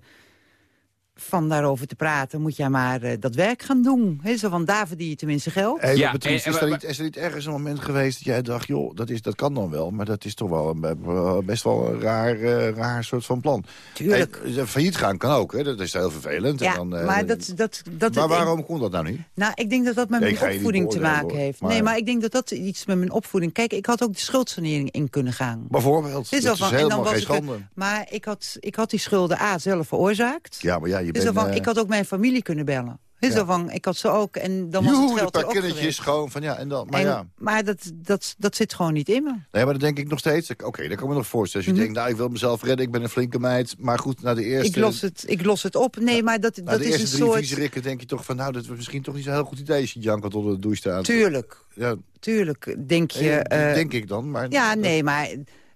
van daarover te praten, moet jij maar eh, dat werk gaan doen. He, zo van, daar verdien je tenminste geld. Hey, Ja, Patrice, en- is, er niet, is er niet ergens een moment geweest dat jij dacht... joh, dat, is, dat kan dan wel, maar dat is toch wel een, eh, best wel een raar, eh, raar soort van plan. Tuurlijk. Hey, failliet gaan kan ook, hè? dat is heel vervelend. Ja, en dan, eh, maar dat... dat, dat maar waarom kon dat nou niet? Nou, ik denk dat dat met mijn opvoeding te maken hoor. heeft. Maar- Nee, maar ik denk dat dat iets met mijn opvoeding... Kijk, ik had ook de schuldsanering in kunnen gaan. Bijvoorbeeld, dat zo is van- en dan helemaal was geen ik schande. Maar ik had, ik had die schulden A zelf veroorzaakt. Ja, maar ja, je Dus bent... van, eh, ik had ook mijn familie kunnen bellen. Dus Ja. zo van, ik had ze ook en dan was joe, het een paar er kindertjes gewoon van ja, en dan. Maar En- ja, maar dat, dat, dat zit gewoon niet in me. nee, maar dan denk ik nog steeds... Oké, dat kan me nog voorstellen. Als je Mhm. denkt, nou, ik wil mezelf redden, ik ben een flinke meid. Maar goed, na de eerste... Ik los het, ik los het op. Nee, maar dat, dat de is een eerste drie soort... denk je toch van... nou, dat was misschien toch niet zo'n heel goed idee als je jank onder de douche staat. Tuurlijk, Ja, tuurlijk denk je... eh, eh, denk ik dan. Maar ja, dat- nee, maar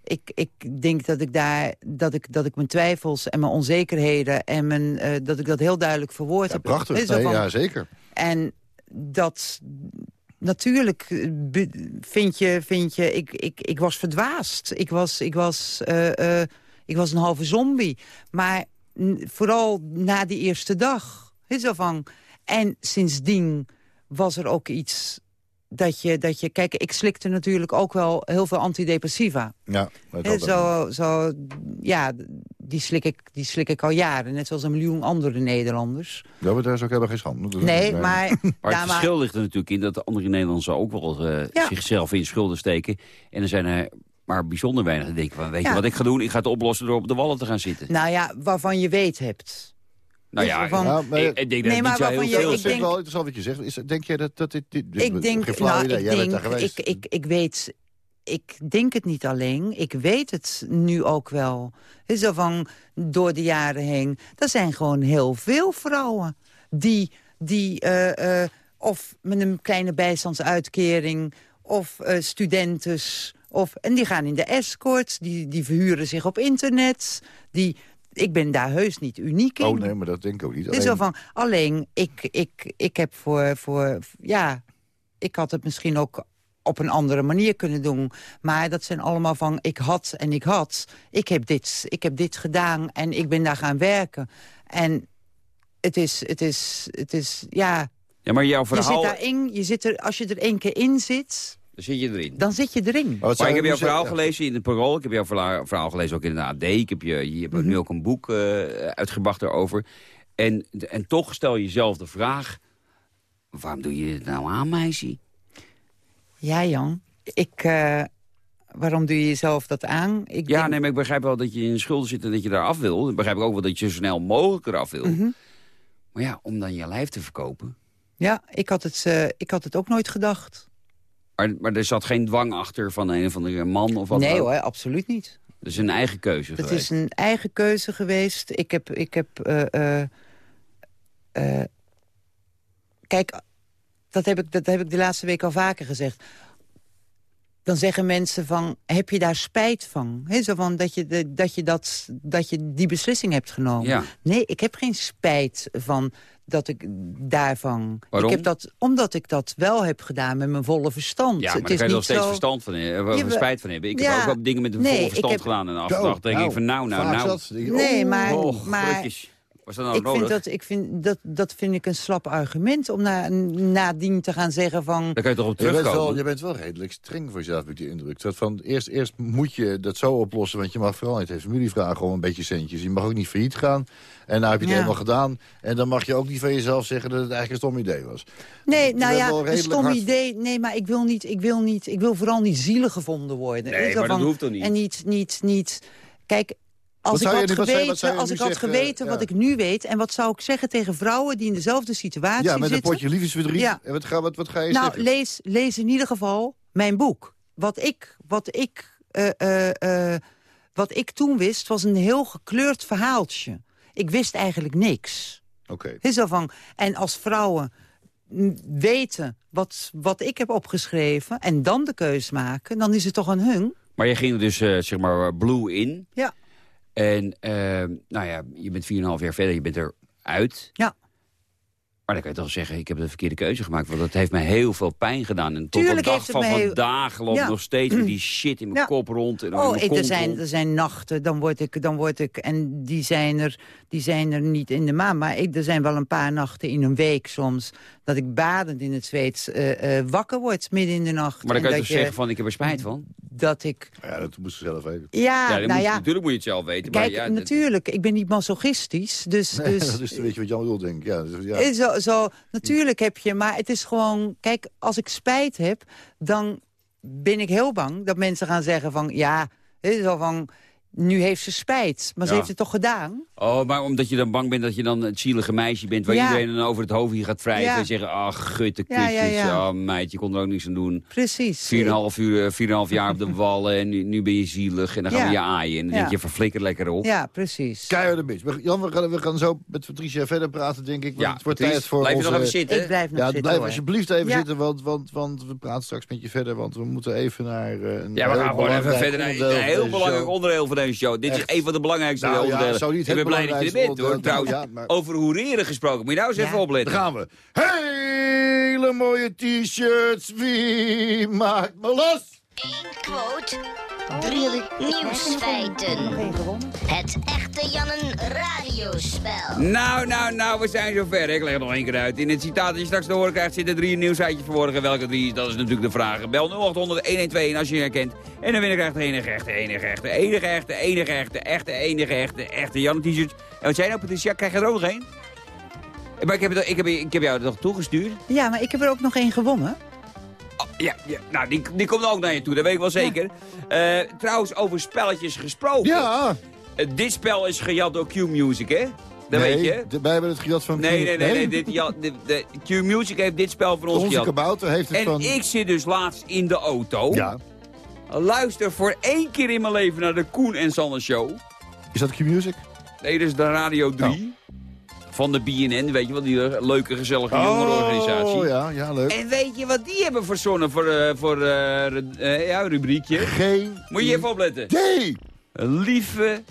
ik, ik denk dat ik daar... Dat ik, dat ik mijn twijfels en mijn onzekerheden... en mijn, eh, dat ik dat heel duidelijk verwoord Ja, heb. prachtig. Nee, van- ja, zeker. En dat... Natuurlijk eh, vind je, vind je ik, ik, ik was verdwaasd. Ik was, ik, was, eh, ik was een halve zombie. Maar vooral na die eerste dag. Is zo van, en sindsdien was er ook iets dat je, dat je... Kijk, ik slikte natuurlijk ook wel heel veel antidepressiva. Ja, ook. zo, zo, ja, die slik, ik, die slik ik al jaren. Net zoals een miljoen andere Nederlanders. Ja, maar daar is ook helemaal geen schande. Nee, maar... Maar ja, het maar- verschil ligt er natuurlijk in dat de andere Nederlanders ook wel eh, Ja. zichzelf in schulden steken. En er zijn er maar bijzonder weinig die denken van, weet je Ja. wat ik ga doen? Ik ga het oplossen door op de wallen te gaan zitten. Nou ja, waarvan je weet hebt. Nou ja, Van- Ja, maar- ik, ik denk dat Nee, het maar niet zo heel waarvan je- veel Dat ik denk- wel interessant wat je zegt. Is, denk jij dat, dat dit... dit Ik denk, geen flauw nou, idee. ik, Jij bent denk daar geweest. ik, ik, ik weet, ik denk het niet alleen. Ik weet het nu ook wel. Zo van door de jaren heen. Er zijn gewoon heel veel vrouwen die, die eh, eh, of met een kleine bijstandsuitkering of eh studentes. Of, en die gaan in de escorts, die, die verhuren zich op internet. Die, ik ben daar heus niet uniek in. Oh nee, maar dat denk ik ook niet. Het is zo van, alleen, ik, ik, ik heb voor, voor... Ja, ik had het misschien ook op een andere manier kunnen doen. Maar dat zijn allemaal van, ik had en ik had. Ik heb dit, ik heb dit gedaan en ik ben daar gaan werken. En het is, het is, het is ja... Ja, maar jouw Je zit verhaal, daarin, je zit er, als je er één keer in zit, daar zit je erin. dan zit je erin. Maar ik je heb jouw verhaal gelezen in het Parool. Ik heb jouw verhaal, verhaal gelezen ook in de AD. Ik heb je, je hebt Mhm. nu ook een boek eh, uitgebracht daarover. En, en toch stel je jezelf de vraag... waarom doe je dit nou aan, meisje? Ja, Jan. Ik, eh, waarom doe je jezelf dat aan? Ik Ja, denk- nee, maar ik begrijp wel dat je in de schulden zit en dat je daar af wil. Ik begrijp ook wel dat je zo snel mogelijk eraf wil. Mhm. Maar ja, om dan je lijf te verkopen... Ja, ik had, het, eh, ik had het ook nooit gedacht. Maar, maar er zat geen dwang achter van een of andere man of wat nee ook. hoor, absoluut niet. Dat is een eigen keuze Het geweest. is een eigen keuze geweest. Ik heb... Ik heb eh, eh, eh, kijk, dat heb, ik, dat heb ik de laatste week al vaker gezegd. Dan zeggen mensen van, heb je daar spijt van? He, zo van dat je, de, dat, je dat, dat je die beslissing hebt genomen. Ja. Nee, ik heb geen spijt van dat ik daarvan... Waarom? Ik heb dat, omdat ik dat wel heb gedaan met mijn volle verstand. Ja, maar Het daar is kan je nog steeds zo- verstand van hebben, spijt van hebben. Ik heb ook wel dingen met een Nee, volle verstand heb- gedaan. En Zo, afgedacht denk ik van nou, nou, nou. Nee, oh, maar- Oh, maar-. Was dat nou ik nodig? vind dat, ik vind, dat, dat vind ik een slap argument om na, nadien te gaan zeggen van... Daar kan je toch op Je bent, terugkomen? wel, je bent wel redelijk streng voor jezelf, heb ik die indruk. Dat van, eerst, eerst moet je dat zo oplossen, want je mag vooral niet tegen familie vragen om een beetje centjes. Je mag ook niet failliet gaan. En nou heb je het Ja. helemaal gedaan. En dan mag je ook niet van jezelf zeggen dat het eigenlijk een stom idee was. Nee, Je nou ja, een stom hard- idee. Nee, maar ik wil, niet, ik, wil niet, ik wil vooral niet zielig gevonden worden. Nee, maar dat hoeft toch niet? En niet, niet, niet... Kijk, als Wat ik had wat wat geweten, als nu ik had zeggen? geweten Ja. wat ik nu weet... en wat zou ik zeggen tegen vrouwen die in dezelfde situatie Ja, met een zitten... potje liefdesverdriet. Ja. En wat, ga, wat, wat ga je Nou, zeggen? lees, lees in ieder geval mijn boek. Wat ik, wat ik, eh, eh, eh, wat ik toen wist, was een heel gekleurd verhaaltje. Ik wist eigenlijk niks. Oké. Van, en als vrouwen weten wat, wat ik heb opgeschreven... en dan de keus maken, dan is het toch aan hun? Maar je ging er dus, eh, zeg maar, blue in. Ja. En, eh, nou ja, je bent 4,5 jaar verder, je bent eruit. Ja. Maar dan kan je toch zeggen, ik heb de verkeerde keuze gemaakt. Want dat heeft me heel veel pijn gedaan. En tot de dag van heel- vandaag loopt Ja. nog steeds met die shit in mijn Ja. kop rond. En Oh, ik, er, zijn, er zijn nachten, dan word ik, dan word ik en die zijn, er, die zijn er niet in de maan. Maar ik, er zijn wel een paar nachten in een week soms... dat ik badend in het zweet eh, eh, wakker word midden in de nacht. Maar dan kan je toch zeggen van, ik heb er spijt van? Dat ik... Ja, dat moest ze zelf weten. Ja, Ja, nou moet, ja, natuurlijk moet je het zelf weten. maar kijk, ja, dat- natuurlijk, ik ben niet masochistisch. Dus, Nee, dus dat is een beetje wat Jan wil, denk ik. Ja, dus, ja. Eh, Zo, zo, natuurlijk heb je, maar het is gewoon... Kijk, als ik spijt heb, dan ben ik heel bang dat mensen gaan zeggen van... ja, het is al van, nu heeft ze spijt, maar ze heeft het toch gedaan? Oh, maar omdat je dan bang bent dat je dan het zielige meisje bent... waar Ja. iedereen dan over het hoofd hier gaat wrijven Ja. en zeggen... ach, gutte Ja, kutjes, ja, ja. oh meid, je kon er ook niks aan doen. Precies. 4,5 uur, eh, 4,5 jaar op de wallen en nu, nu ben je zielig en dan gaan Ja. we je aaien. En dan Ja. denk je, verflikker lekker op. Ja, precies. Keiharde bitch. We- Jan, we gaan, we gaan zo met Patricia verder praten, denk ik. Want Ja, het wordt Patrice, tijd voor blijf je onze... nog even zitten? Ik blijf nog Ja, zitten, blijf hoor. alsjeblieft even Ja. zitten, want, want, want we praten straks met je verder. Want we moeten even naar eh, een Ja, we heel gaan gewoon even belangrijk verder naar onderdeel een van heel belangrijk onderdeel van deze show. Dit Echt. is een van de belangrijkste Nou ja, onderdelen. zo niet ik het ben blij dat je er bent hoor. Trouwens, Ja, maar- over hoereren gesproken. Moet je nou eens Ja. even opletten. Daar gaan we. Hele mooie t-shirts. Wie maakt me los? Quote. Drie nieuwsfeiten. Nog één gewonnen. Het echte Jannen radiospel. Nou, nou, nou, we zijn zover. Ik leg het nog één keer uit. In het citaat dat je straks te horen krijgt zitten drie nieuwsfeitjes verborgen. Welke drie? Dat is natuurlijk de vraag. Bel 0800 112 als je je herkent. En dan win ik krijgt de enige echte, enige echte, enige echte, enige echte, echte, enige echte, echte Jan t-shirts. En wat je nou, Patricia? Krijg je er ook nog één? Maar ik heb, het- ik, heb, ik heb jou er toch toegestuurd? Ja, maar ik heb er ook nog één gewonnen. Oh, ja, ja, nou, die, die komt ook naar je toe, dat weet ik wel zeker. Eh, trouwens, over spelletjes gesproken. Ja, Eh, dit spel is gejat door Q-Music, hè? Dat nee, weet je. de- wij hebben het gejat van... Nee, nee, nee. nee, de dit, ja, de, de, Q-Music heeft dit spel voor ons Onze gejat. kabouter heeft het En van... ik zit dus laatst in de auto. Ja. Luister voor één keer in mijn leven naar de Koen en Sander Show. Is dat Q-Music? Nee, dat is de Radio 3. Van de BNN, weet je wel, die eh, leuke, gezellige jongerenorganisatie. Oh, ja, ja, leuk. En weet je wat die hebben verzonnen voor, eh voor eh, ja, rubriekje? Geen... Moet je even opletten. Nee! Lieve...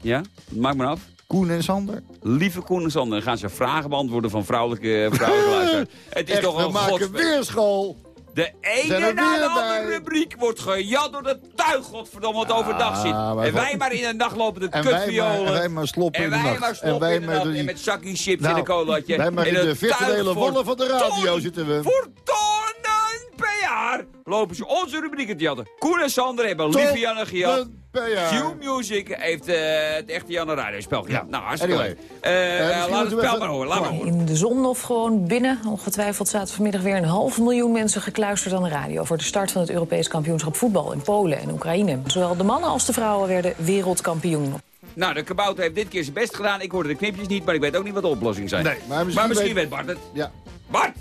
Ja, maak maar af. Koen en Sander? Lieve Koen en Sander. Dan gaan ze vragen beantwoorden van vrouwelijke, vrouwelijke. Het is Echt, toch we een maken godspe- weer school. De ene na de andere rubriek wordt gejat door de tuig, godverdomme, wat overdag zit. En wij maar in de nacht lopen de En wij, maar, en kutviolen. wij maar sloppen En in de wij nacht. maar En die- met zakjes chips Nou, in een colaatje. Wij maar En in de virtuele wollen van de radio zitten we. Voor tonnen per jaar lopen ze onze rubrieken te jatten. Koen en Sander hebben Janne gejat. Per jaar. Q-Music heeft eh, het echte Janne radiospel gejat. Nou, hartstikke Anyway. leuk. Eh, Eh, laat het spel even- maar horen. Laat maar horen. In de zon of gewoon binnen. Ongetwijfeld zaten vanmiddag weer een half miljoen mensen gekluisterd aan de radio... voor de start van het Europees kampioenschap voetbal in Polen en Oekraïne. Zowel de mannen als de vrouwen werden wereldkampioen. Nou, de kabouter heeft dit keer zijn best gedaan. Ik hoorde de knipjes niet, maar ik weet ook niet wat de oplossing zijn. Nee, maar misschien weet... weet- Bart het. Ja. Bart!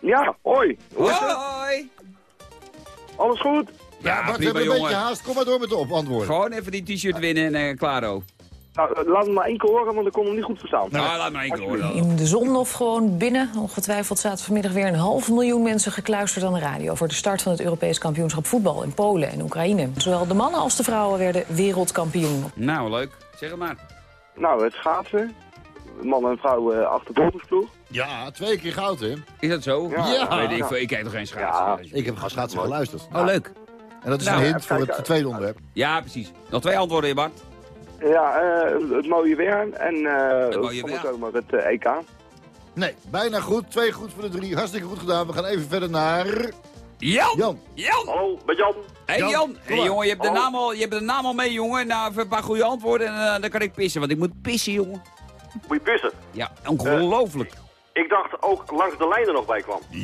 Ja, hoi. Hoi! Alles goed? Ja, Bart, we prima, hebben een jongen. beetje haast. Kom maar door met de op antwoorden. Gewoon even die t-shirt winnen en uh, klaro. Nou, eh, laat me maar één keer horen, want ik kon hem niet goed verstaan. Nou, laat maar één keer horen. In de zon of gewoon binnen. Ongetwijfeld zaten vanmiddag weer een half miljoen mensen gekluisterd aan de radio... voor de start van het Europees kampioenschap voetbal in Polen en Oekraïne. Zowel de mannen als de vrouwen werden wereldkampioen. Nou, leuk. Zeg het maar. Nou, het schaatsen. Man en vrouw uh, achtervolgingsploeg. Ja, twee keer goud, hè? Is dat zo? Ja. Ja. Weet ik, Ja. ik kijk toch geen schaatsen. Ik heb gaan schaatsen geluisterd. Oh, leuk. En dat is Nou, een hint voor het tweede onderwerp. Ja, precies. Nog twee antwoorden, Bart. Ja, eh, het mooie weer en uh, mooie van weer. de zomer het eh, EK. Nee, bijna goed. Twee goed voor de drie. Hartstikke goed gedaan. We gaan even verder naar... Jan! Jan. Jan! Hallo, met Jan. Hé Jan, Jan, hey, maar. jongen, je hebt, de naam al, je hebt de naam al mee, jongen. Nou, even een paar goede antwoorden en eh, dan kan ik pissen. Want ik moet pissen, jongen. Moet je pissen? Ja, ongelooflijk. Ik dacht ook langs de lijn er nog bij kwam.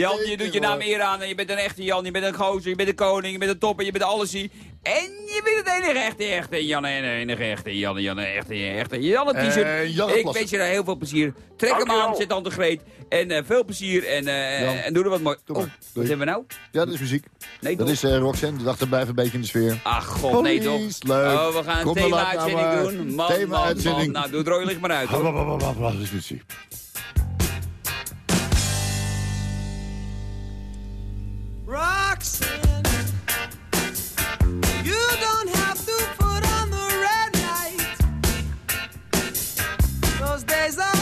Jan, je doet je naam eer aan en je bent een echte Jan, je bent een gozer, je bent een koning, je bent een topper, je bent alles hier. En je bent het enige echte, echte Jan en enige echte Jan, Jan, echte, echte Jan het En t-shirt. Jan Ik Plassen. wens je daar heel veel plezier. Trek hem Dankjewel. aan, zet aan de greet. En eh, veel plezier en, eh, Jan. en doe er wat mooi. Doe Oh, wat hebben we nou? Ja, dat is muziek. Nee, Dat toch? is eh, Roxanne. Die dacht er blijven een beetje in de sfeer. Ach god, nee toch? Police, leuk. Oh, we gaan een thema-uitzending maar. doen. Man, man, Thema-uitzending. man. Nou, doe het rode licht maar uit. Wat is muziek? Roxanne, Those days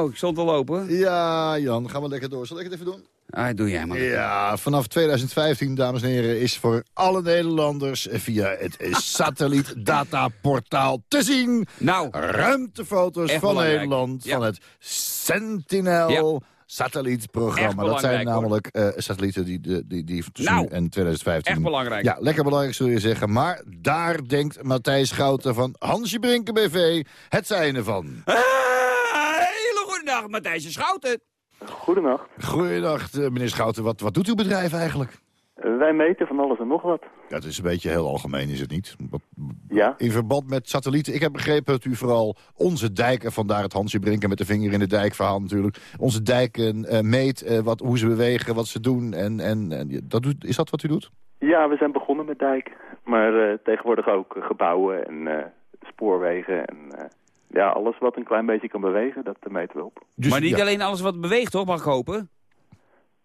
Oh, ik stond te lopen. Ja, Jan, gaan we lekker door. Zal ik het even doen? Ah, doe jij maar. Ja, vanaf 2015, dames en heren, is voor alle Nederlanders via het satellietdataportaal te zien. Nou, ruimtefoto's van belangrijk. Nederland Ja. van het Sentinel. Satellietprogramma. Echt Dat zijn namelijk eh, satellieten die, die, die, die tussen Nou, nu en 2015... echt belangrijk. Ja, lekker belangrijk zul je zeggen. Maar daar denkt Matthijs Schouten van Hansje Brinken BV het zijne van. Ah, hele goede dag, Matthijs Schouten. Goedenacht. Goeiedag, eh, meneer Schouten. Wat, wat doet uw bedrijf eigenlijk? Eh, wij meten van alles en nog wat. Ja, het is een beetje heel algemeen, is het niet? Wat- Ja. In verband met satellieten. Ik heb begrepen dat u vooral onze dijken, vandaar het Hansje Brinken met de vinger in de dijk verhaal natuurlijk. Onze dijken eh, meet, eh, wat, hoe ze bewegen, wat ze doen. En, en, en dat doet, is dat wat u doet? Ja, we zijn begonnen met dijk. Maar eh, tegenwoordig ook gebouwen en eh, spoorwegen. En eh, ja, alles wat een klein beetje kan bewegen, dat meten we op. Dus, maar niet ja. alleen alles wat beweegt, toch, mag ik hopen?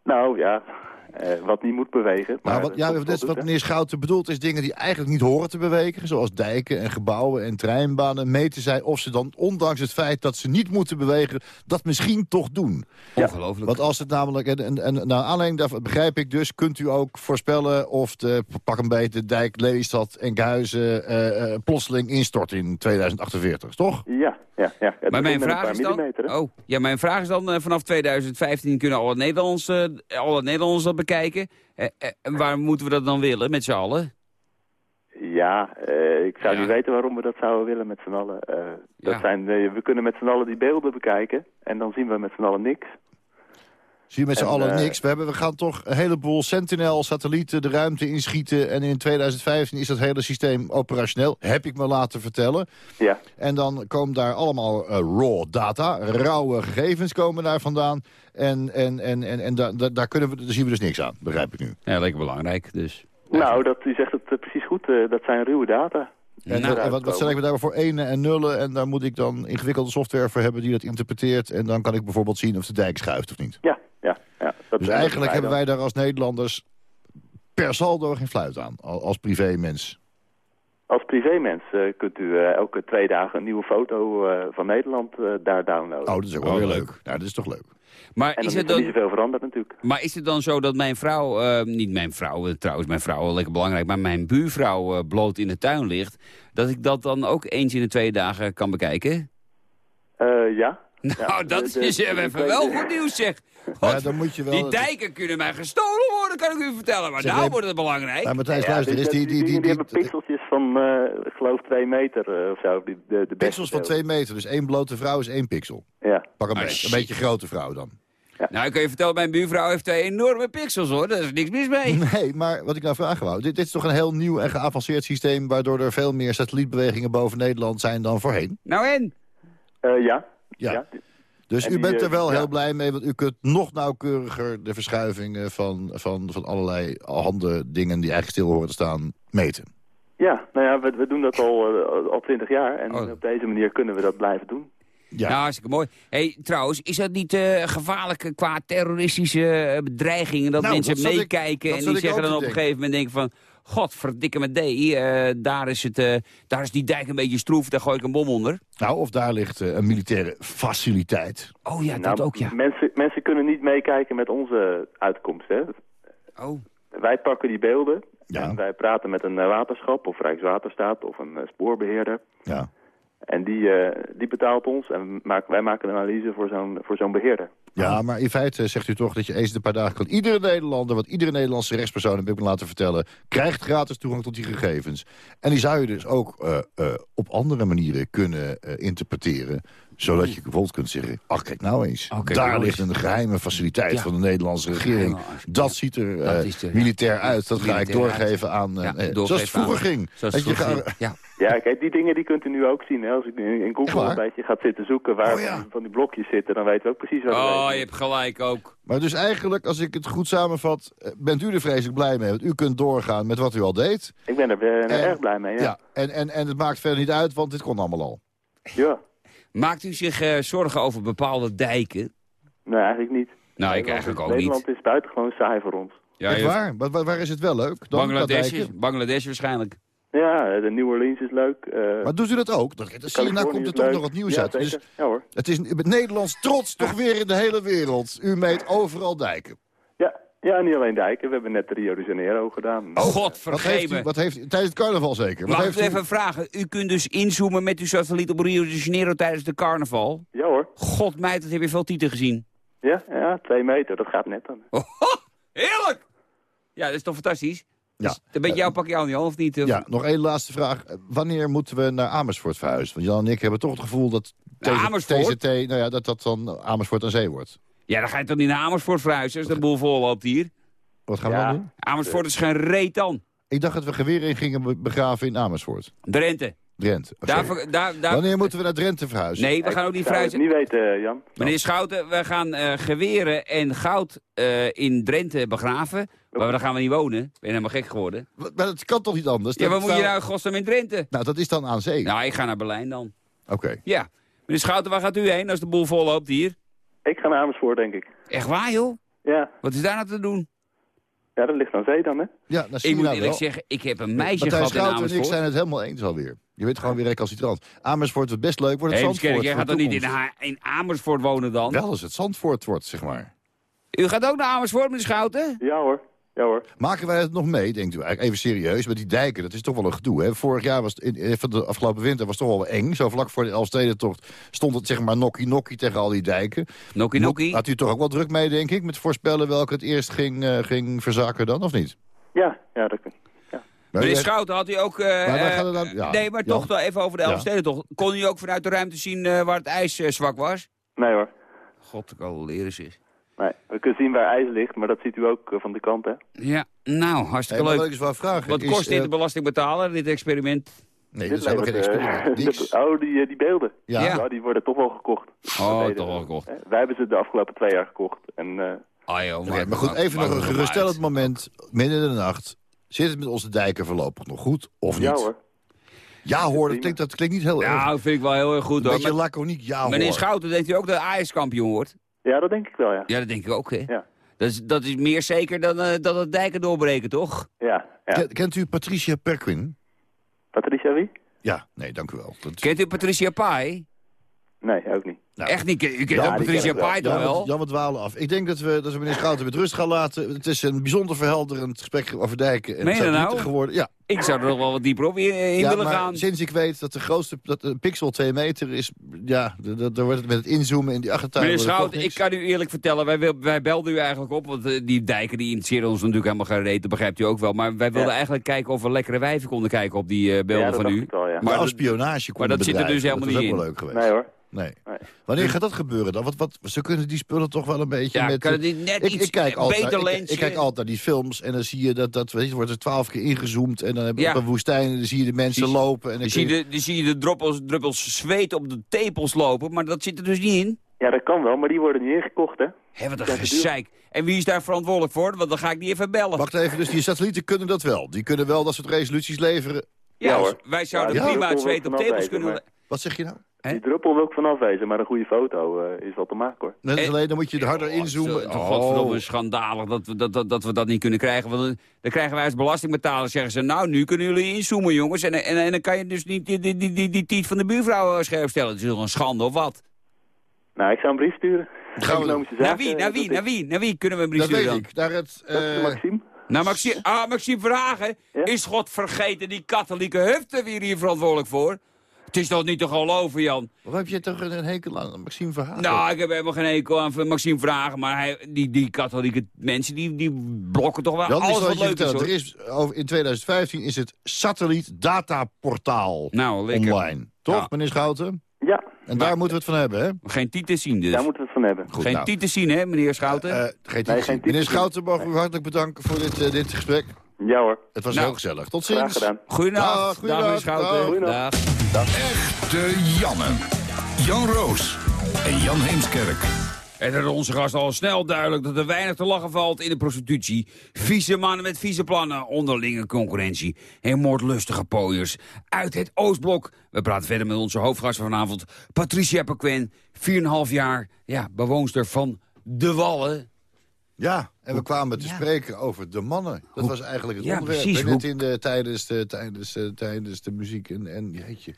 Nou ja, eh, wat niet moet bewegen. Maar Maar wat, ja, wat meneer Schouten bedoelt is dingen die eigenlijk niet horen te bewegen. Zoals dijken en gebouwen en treinbanen. Meten zij of ze dan, ondanks het feit dat ze niet moeten bewegen, dat misschien toch doen. Ongelooflijk. Want als het namelijk, en, en, en naar aanleiding daarvan begrijp ik dus, kunt u ook voorspellen of de pak een beetje de dijk Lelystad Enkhuizen eh eh, plotseling instort in 2048, toch? Ja, ja, ja. Het Maar mijn vraag is dan... Oh, ja, mijn vraag is dan, eh, vanaf 2015 kunnen alle Nederlanders, eh, alle Nederlanders dat bekijken. En waar moeten we dat dan willen, met z'n allen? Ja, ik zou Ja. niet weten waarom we dat zouden willen met z'n allen. Dat Ja. zijn, we kunnen met z'n allen die beelden bekijken. En dan zien we met z'n allen niks. Zie je met z'n En, allen eh, niks. We, hebben, we gaan toch een heleboel Sentinel-satellieten de ruimte inschieten. En in 2015 is dat hele systeem operationeel. Heb ik me laten vertellen. Ja. En dan komen daar allemaal eh, raw data. Rauwe gegevens komen daar vandaan. En, en, en, en, en daar, daar, daar kunnen we, daar zien we dus niks aan, begrijp ik nu. Ja, lekker belangrijk, dus. Nou, dat, u zegt het eh, precies goed. eh, dat zijn ruwe data. En, Nou, en wat, wat stel ik me daar voor enen en nullen? En daar moet ik dan ingewikkelde software voor hebben die dat interpreteert. En dan kan ik bijvoorbeeld zien of de dijk schuift of niet. Ja, Dus eigenlijk hebben dan. wij daar als Nederlanders per saldo geen fluit aan. al- Als privémens. Als privémens eh, kunt u eh, elke twee dagen een nieuwe foto eh, van Nederland eh, daar downloaden. Oh, dat is ook wel Oh, weer leuk. dat is toch leuk. Maar en dan is, is het er niet dan, zoveel veranderd natuurlijk. maar is het dan zo dat mijn vrouw, eh, niet mijn vrouw, trouwens mijn vrouw wel lekker belangrijk, maar mijn buurvrouw bloot in de tuin ligt, dat ik dat dan ook eens in de twee dagen kan bekijken? Eh, ja. Nou, Ja, dat de- is de- even de tweede- wel goed nieuws, zeg. Ja, God, dan moet je wel... die dijken kunnen mij gestolen worden, kan ik u vertellen. Maar nou wordt het belangrijk. Maar Matthijs, Ja, luister, dus is die, die, die, die, hebben pixeltjes van, eh, ik geloof, twee meter eh, of zo. Die, de, de pixels van twee meter. Dus één blote vrouw is één pixel. Ja. Pak een Ah, beetje. shit. Een beetje grote vrouw dan. Nou, ik kan je vertellen, mijn buurvrouw heeft twee enorme pixels, hoor. Daar is niks mis mee. Nee, maar wat ik nou vragen wou. Dit, dit is toch een heel nieuw en geavanceerd systeem... waardoor er veel meer satellietbewegingen boven Nederland zijn dan voorheen. Nou en? Eh, ja. Ja. Dus En u die, bent er eh, wel ja. heel blij mee, want u kunt nog nauwkeuriger de verschuivingen van, van, van allerlei handen, dingen die eigenlijk stil horen te staan, meten. Ja, nou ja, we, we doen dat al, eh, al twintig jaar. En Oh. op deze manier kunnen we dat blijven doen. Ja. Nou, hartstikke mooi. hey, trouwens, is dat niet eh, gevaarlijk qua terroristische bedreigingen... dat Nou, mensen dat zat ik- meekijken dat en die zeggen dan op een gegeven moment denken van... God, verdikke me dee, eh, daar, is het, eh, daar is die dijk een beetje stroef, daar gooi ik een bom onder. Nou, of daar ligt eh, een militaire faciliteit. Oh ja, Nou, dat ook, ja. Mensen, mensen kunnen niet meekijken met onze uitkomst. Hè. Oh, Wij pakken die beelden Ja. en wij praten met een waterschap of Rijkswaterstaat of een eh, spoorbeheerder. Ja. En die, eh, die betaalt ons en wij maken een analyse voor zo'n zo'n beheerder. Ja, maar in feite zegt u toch dat je eens een paar dagen kan. Iedere Nederlander, wat iedere Nederlandse rechtspersoon, heb ik me laten vertellen, krijgt gratis toegang tot die gegevens. En die zou je dus ook eh, eh, op andere manieren kunnen interpreteren. Zodat je bijvoorbeeld kunt zeggen, ach kijk nou eens, Oh, daar nou ligt een geheime faciliteit Ja. van de Nederlandse regering. Dat ziet er Dat eh, de- militair uit, dat ga ik doorgeven aan, eh, Ja, eh, zoals het vroeger aan- ging. zoals Dat het je vroeger ga- ging. Ja. Ja, kijk, die dingen die kunt u nu ook zien. Hè? Als ik nu in Google een beetje gaat zitten zoeken waar Oh, ja. van, die, blokjes zitten, dan weten we ook precies waar Oh, je hebt gelijk ook. Maar dus eigenlijk, als ik het goed samenvat, eh, bent u er vreselijk blij mee. Want u kunt doorgaan met wat u al deed. Ik ben er En- erg blij mee, ja. Ja, en, en, en het maakt verder niet uit, want dit kon allemaal al. Ja. Maakt u zich eh, zorgen over bepaalde dijken? Nee, eigenlijk niet. Nou, ik Nederland eigenlijk is- ook niet. Nederland is buitengewoon saai voor ons. Ja, Echt waar? Waar, waar- waar is het wel leuk? Dan Bangladesh, is? Bangladesh waarschijnlijk. Ja, de New Orleans is leuk. eh, Maar doet u dat ook? Dan, dan zie je, nou komt er toch leuk. nog wat nieuws Ja, uit. Dus. Ja hoor. het is het Nederlands trots toch weer in de hele wereld. U meet overal dijken. Ja, niet alleen dijken. We hebben net Rio de Janeiro gedaan. Oh, God, Wat heeft, vergeef u, me. wat heeft u- tijdens het carnaval zeker? Wat Mag ik heeft u u- even vragen? U kunt dus inzoomen met uw satelliet op Rio de Janeiro tijdens de carnaval. Ja hoor. God meid, dat heb je veel tieten gezien. Ja, ja, twee meter. Dat gaat net dan. Oh, heerlijk! Ja, dat is toch fantastisch? Ja. Dus, een beetje jouw pakje aan, Jan, of niet? Ja, nog één laatste vraag. Eh, Wanneer moeten we naar Amersfoort verhuizen? Want Jan en ik hebben toch het gevoel dat? TZT, nou ja, dat dat dan Amersfoort aan zee wordt. Ja, dan ga je toch niet naar Amersfoort verhuizen als de boel vol loopt hier? Wat gaan we Ja. dan doen? Amersfoort is geen reet dan. Ik dacht dat we geweren in gingen be- begraven in Amersfoort. Drenthe. Drenthe. Oh, Daar, daar, daar... Wanneer moeten we naar Drenthe verhuizen? Nee, we gaan ook niet Ik zou het verhuizen. niet weten, Jan. Meneer Schouten, we gaan eh, geweren en goud eh, in Drenthe begraven. Maar daar gaan we niet wonen. Ik ben helemaal gek geworden. Maar dat kan toch niet anders? Ja, waar moet je nou in godsnaam in Drenthe? Nou, dat is dan aan zee. Nou, ik ga naar Berlijn dan. Oké. Ja. Meneer Schouten, waar gaat u heen als de boel vol loopt hier? Ik ga naar Amersfoort, denk ik. Echt waar, joh? Ja, Wat is daar nou te doen? ja dat ligt aan zee dan, hè? Ja, dat zie Ik je moet nou eerlijk wel. zeggen, ik heb een meisje Matthijs gehad in Schouten en ik Amersfoort. zijn het helemaal eens alweer. Je weet gewoon weer recalcitrant. Amersfoort wordt best leuk, wordt het Hé, Zandvoort. jij gaat toch niet in, toekomst. Ha- in Amersfoort wonen dan? Wel als het Zandvoort wordt, zeg maar. U gaat ook naar Amersfoort, meneer Schouten? Ja hoor. Ja hoor. Maken wij het nog mee, denkt u eigenlijk? Even serieus, met die dijken, dat is toch wel een gedoe. Hè? Vorig jaar was het, in, in- van de afgelopen winter was het toch wel eng. Zo vlak voor de Elfstedentocht stond het zeg maar nokkie nokkie tegen al die dijken. Nokkie nokkie? Had u toch ook wel druk mee, denk ik, met voorspellen welke het eerst ging, eh, ging verzakken dan, of niet? Ja, ja, dat kan. Maar Meneer Schouten, had u ook... eh, Maar eh, dan- ja, nee, maar Jan? toch wel even over de Ja. Elfstedentocht. Kon u ook vanuit de ruimte zien eh, waar het ijs eh, zwak was? Nee hoor. God, ik al leren zich. Nee, we kunnen zien waar ijs ligt, maar dat ziet u ook eh, van de kant, hè? Ja, nou, hartstikke Hey, leuk. eens wou vragen Wat is, kost dit eh, de belastingbetaler, dit experiment? Nee, Dit dat is helemaal geen eh, experiment. Oh, die, die beelden. Ja. Ja. die worden toch wel gekocht. Oh, toch we. wel gekocht. Hè, Wij hebben ze de afgelopen twee jaar gekocht. En eh, Ah joh, maar goed, even nog een geruststellend moment. Midden in de nacht. Zit het met onze dijken voorlopig nog goed, of niet? ja hoor. Ja hoor, dat klinkt, dat klinkt niet heel erg. Ja, dat vind ik wel heel erg goed Een hoor. beetje Maar- laconiek, ja hoor. Meneer Schouten, denkt u ook dat Ajax kampioen wordt? Ja, dat denk ik wel, ja. Ja, dat denk ik ook, hè? Ja. Dat is, dat is meer zeker dan eh, dat het dijken doorbreken, toch? Ja, ja. Ken- Kent u Patricia Perquin? Patricia wie? Ja, nee, dank u wel. Dat... Kent u Patricia Pai? Nee, ook niet. Nou, Echt niet? Ja, ook Patricia ken ik. Pai toch Ja, wel? we- ja, we dwalen af. Ik denk dat we, dat we meneer Schouten met rust gaan laten. Het is een bijzonder verhelderend gesprek over dijken. En Meen je is nou? geworden. Ja, Ik zou er nog wel wat dieper op in, in ja willen maar gaan. sinds ik weet dat de grootste dat een pixel 2 meter is... Ja, d- d- daar wordt het met het inzoomen in die achtertuin... Meneer Schouten, ik kan u eerlijk vertellen, wij, wij belden u eigenlijk op, want eh, die dijken die interesseren ons natuurlijk helemaal geen reet, dat begrijpt u ook wel. Maar wij wilden Ja. eigenlijk kijken of we lekkere wijven konden kijken op die eh, beelden ja, dat van u. al, maar dat- spionage maar dat zit er dus helemaal dat niet ook wel in. leuk geweest. Nee hoor. Nee. Nee. Wanneer gaat dat gebeuren dan? Wat, wat, ze kunnen die spullen toch wel een beetje Ja, met... kan het niet net ik, iets ik kijk altijd, beter ik- kijk altijd naar die films en dan zie je dat, dat weet je, wordt er twaalf keer ingezoomd en dan heb je Ja. op een woestijn en dan zie je de mensen Die- lopen. En dan zie je- dan zie je de druppels, druppels zweet op de tepels lopen, maar dat zit er dus niet in. Ja, dat kan wel, maar die worden niet ingekocht, hè? Hé, wat een gezeik. En wie is daar verantwoordelijk voor? Want dan ga ik die even bellen. Wacht even, dus die satellieten kunnen dat wel. Die kunnen wel dat soort resoluties leveren. Ja, Ja, hoor. wij zouden Ja, prima het zweet op tepels kunnen... Wat zeg je nou? Die druppel wil ik vanaf wezen, maar een goede foto eh, is wel te maken, hoor. Net als Eh, alleen, dan moet je er harder inzoomen. Zo, oh, godverdomme, schandalig dat we dat, dat, dat we dat niet kunnen krijgen. Want dan, krijgen wij als belastingbetaler, zeggen ze... nou, nu kunnen jullie inzoomen, jongens. En, en, en dan kan je dus niet die, die, die, die, die tiet van de buurvrouw eh, scherp stellen. Het is toch een schande, of wat? Nou, ik zou een brief sturen. Gaan we Economische Naar zaken, wie, naar dat wie, naar wie, naar wie kunnen we een brief Dat sturen dan? ik. Naar het, Dat is eh, Maxime. Naar Maxime, ah, Maxime Verhagen Ja? is god vergeten die katholieke hufte weer hier verantwoordelijk voor. Het is toch niet te geloven, Jan? Waarom heb je toch een hekel aan Maxime Verhagen? Nou, ik heb helemaal geen hekel aan Maxime Verhagen, maar hij, die, die katholieke mensen die, die blokken toch wel Jan, alles wat is, hoor. Er is, over, in 2015 is het satelliet dataportaal Nou, lekker. online. Toch, Ja. meneer Schouten? Ja, En daar moeten we het van hebben, hè? Geen tieten zien dus. daar moeten we het van hebben. Goed, geen nou. zien, hè, meneer Schouten? Geen Nee, titel. geen Meneer titel. Schouten, mogen we u hartelijk bedanken voor dit, eh, dit gesprek. Ja hoor, Het was Nou, heel gezellig. Tot graag ziens. gedaan. Goedendag, Dag, dag, dag. Echte Janne. Jan Roos en Jan Heemskerk. En er is onze gast al snel duidelijk dat er weinig te lachen valt in de prostitutie. Vieze mannen met vieze plannen, onderlinge concurrentie en moordlustige pooiers uit het Oostblok. We praten verder met onze hoofdgast van vanavond, Patricia Pequen, 4,5 jaar, ja, bewoonster van De Wallen. Ja, En we kwamen te spreken over de mannen. Dat was eigenlijk het Ja, onderwerp. precies. Hoe- in de, tijdens, de, tijdens, eh, tijdens de muziek en, en jeetje.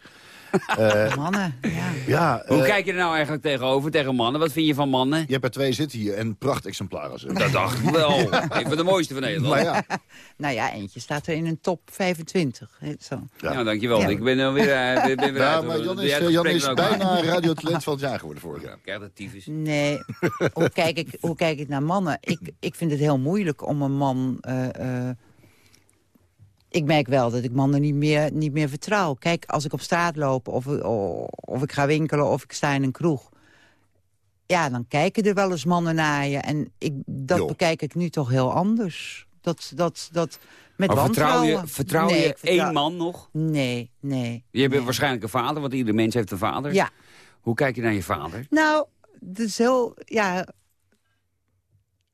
Eh, Mannen, ja. ja, Hoe eh, kijk je er nou eigenlijk tegenover, tegen mannen? Wat vind je van mannen? Je hebt er twee zitten hier en prachtexemplaren. zeg. Dat dacht ik wel. Een van de mooiste van Nederland. Maar ja, Nou ja, eentje staat er in een top 25. hè, Zo. Ja, Nou, dankjewel. Ja. Ik ben er weer, eh, ben, ben weer ja uit. maar Jan is, eh, Jan is bijna radiotalent van het jaar geworden vorig jaar. Krijg dat tyfus. Nee, hoe kijk, ik, hoe kijk ik naar mannen? Ik, ik vind het heel moeilijk om een man... eh, eh, ik merk wel dat ik mannen niet meer, niet meer vertrouw. Kijk, als ik op straat loop of, of ik ga winkelen of ik sta in een kroeg... ja, dan kijken er wel eens mannen naar je. En ik, dat Jo. bekijk ik nu toch heel anders. Dat, dat, dat, met Maar vertrouw je, vertrouw Nee, je vertrouw- één man nog? Nee, nee. Je hebt waarschijnlijk een vader, want ieder mens heeft een vader. Ja. Hoe kijk je naar je vader? Nou, het is heel, ja...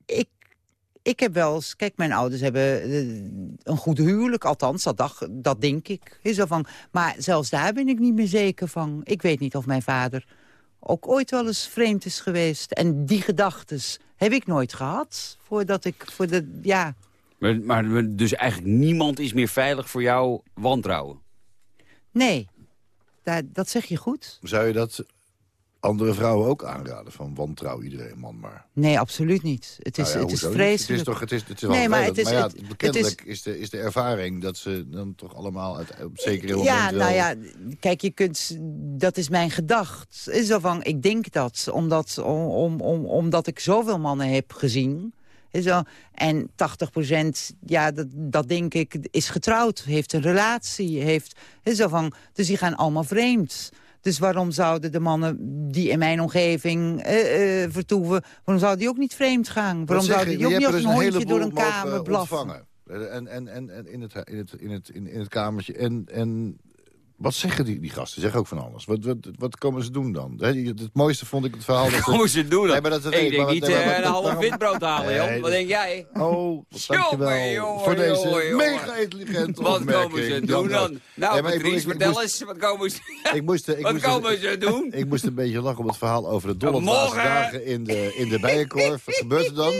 Ik, ik heb wel eens... Kijk, mijn ouders hebben eh, een goed huwelijk. Althans, dat, dacht, dat denk ik. Is zo van, maar zelfs daar ben ik niet meer zeker van. Ik weet niet of mijn vader ook ooit wel eens vreemd is geweest. En die gedachtes heb ik nooit gehad. Voordat ik... Voor de, ja, Maar, maar dus eigenlijk niemand is meer veilig voor jou wantrouwen? nee. Daar, dat zeg je goed. Zou je dat andere vrouwen ook aanraden? Van wantrouw iedereen man maar. Nee, absoluut niet. Het is, Nou ja, het is vreselijk. Het is toch, het is, het is wel Nee, maar het is- ja, het- bekendelijk is- is, de, is de ervaring dat ze dan toch allemaal uit, op zekere moment Ja, nou ja, kijk, je kunt, dat is mijn gedacht. Is Zo van, ik denk dat, omdat, om, om, om, omdat ik zoveel mannen heb gezien. Is Zo, en 80% ja, dat, dat denk ik, is getrouwd, heeft een relatie. Heeft, is Zo van, dus die gaan allemaal vreemd. Dus waarom zouden de mannen die in mijn omgeving eh, eh, vertoeven... waarom zouden die ook niet vreemd gaan? Waarom zouden die ook niet als er een dus hondje door een kamer blaffen? En, en, en, en in, het, in, het, in, het, in het kamertje. En, en wat zeggen die, die gasten? Zeggen ook van alles. Wat, wat, wat komen ze doen dan? Het mooiste vond ik het verhaal... Dat Wat ze doen? Nee, maar dat, ik denk niet eh, een half witbrood halen, joh. Wat denk jij? Oh, dankjewel voor deze jongen, jongen. mega intelligente Wat komen ze doen dan? Nou, Patrice, vertel moest- eens, wat komen ze... Ik moest, ik Wat komen ze doen? Ik moest een beetje lachen op het verhaal over de dolle dagen in de, in de bijenkorf. Wat gebeurt er dan?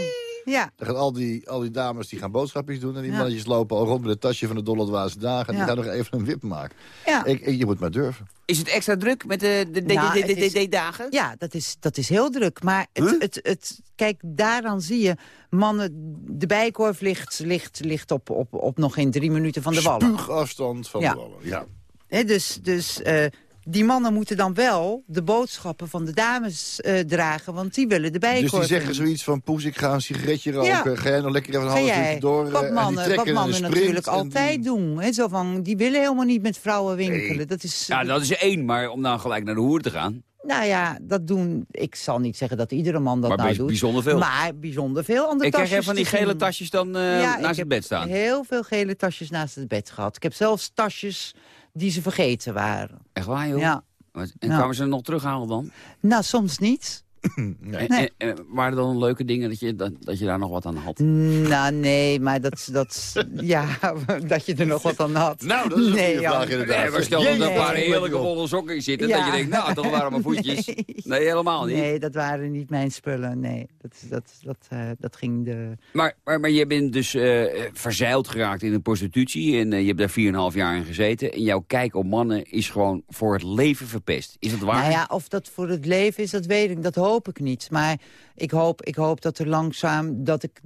Ja. Dan gaan al die, al die dames die gaan boodschapjes doen... en die Ja. mannetjes lopen al rond met het tasje van de dolle dwaze dagen... en Ja. die gaan nog even een wip maken. Ja. Ik, ik- je moet maar durven. Is het extra druk met de, de, de, Nou, de, de, is- dagen? Ja, dat is, dat is heel druk. Maar het, het, het, kijk, daaraan zie je... mannen, de bijkorf ligt, ligt, ligt op, op, op nog geen drie minuten van de wallen. Spuugafstand van Ja. de wallen. Ja. Hè, dus dus eh, die mannen moeten dan wel de boodschappen van de dames eh, dragen... want die willen de bijkorf Dus die zeggen zoiets van... poes, ik ga een sigaretje roken. Ja. Ga jij nog lekker even een half uurtje door? eh, wat en die mannen, wat mannen sprint natuurlijk altijd doen. Hè, zo van, die willen helemaal niet met vrouwen winkelen. Dat is, Ja, dat is één, maar om dan gelijk naar de hoer te gaan... Nou ja, dat doen... Ik zal niet zeggen dat iedere man dat Maar nou doet. bijzonder veel. Maar bijzonder veel. De Ik krijg tasjes van die gele tasjes dan eh, Ja, naast het bed staan? heel veel gele tasjes naast het bed gehad. Ik heb zelfs tasjes die ze vergeten waren. Echt waar, joh? Ja. En Ja. kwamen ze nog terughalen dan? Nou, soms niet. En, Nee. en- en waren er dan leuke dingen dat je, dat, dat je daar nog wat aan had? Nou, nee, maar dat... dat ja, dat je er nog wat aan had. Nou, dat is een nee, vraag inderdaad. Nee, maar stel dat er een paar heerlijke volle sokken zitten... dat Ja. je denkt, nou, dat waren mijn voetjes. Nee, helemaal niet. Nee, dat waren niet mijn spullen. Nee, dat, dat, dat, eh, dat ging de... Maar, maar, maar je bent dus eh, verzeild geraakt in de prostitutie... en je hebt daar 4,5 jaar in gezeten... en jouw kijk op mannen is gewoon voor het leven verpest. Is dat waar? Nou ja, of dat voor het leven is, dat weet ik. Dat hoop ik niet. Maar ik hoop, ik hoop dat er langzaam... Dat ik,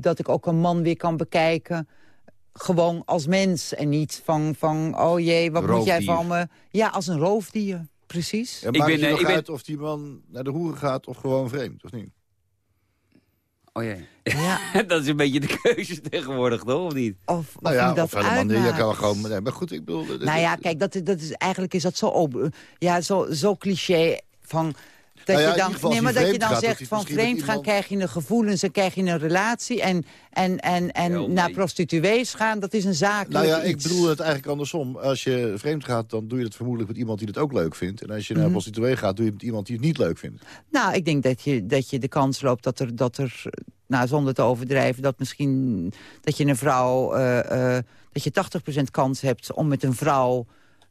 dat ik ook een man weer kan bekijken... gewoon als mens. En niet van, van oh jee, wat moet jij van me? Ja, als een roofdier. Precies. En Ik ben, het nog ik ben- uit of die man naar de hoeren gaat of gewoon vreemd, of niet? Oh jee. Ja. dat is een beetje de keuze tegenwoordig, toch? Of niet? Of, of Nou ja, dat of helemaal niet. Je uitmaakt. kan wel gewoon... Nee, maar goed, ik bedoel... dit- Nou ja, kijk, dat, dat is, eigenlijk is dat zo, open, ja, zo, zo cliché van... Dat Nou ja, je dan, nee, maar dat je dan gaat, zegt van vreemd gaan iemand- krijg je een gevoelens en krijg je een relatie. En, en, en, en naar prostituees gaan, dat is een zakelijk Nou ja, ik bedoel het eigenlijk andersom. Als je vreemd gaat, dan doe je het vermoedelijk met iemand die het ook leuk vindt. En als je naar een prostituee gaat, doe je het met iemand die het niet leuk vindt. Nou, ik denk dat je, dat je de kans loopt dat er, dat er nou, zonder te overdrijven... dat misschien dat je een vrouw, eh, eh, dat je 80% kans hebt om met een vrouw...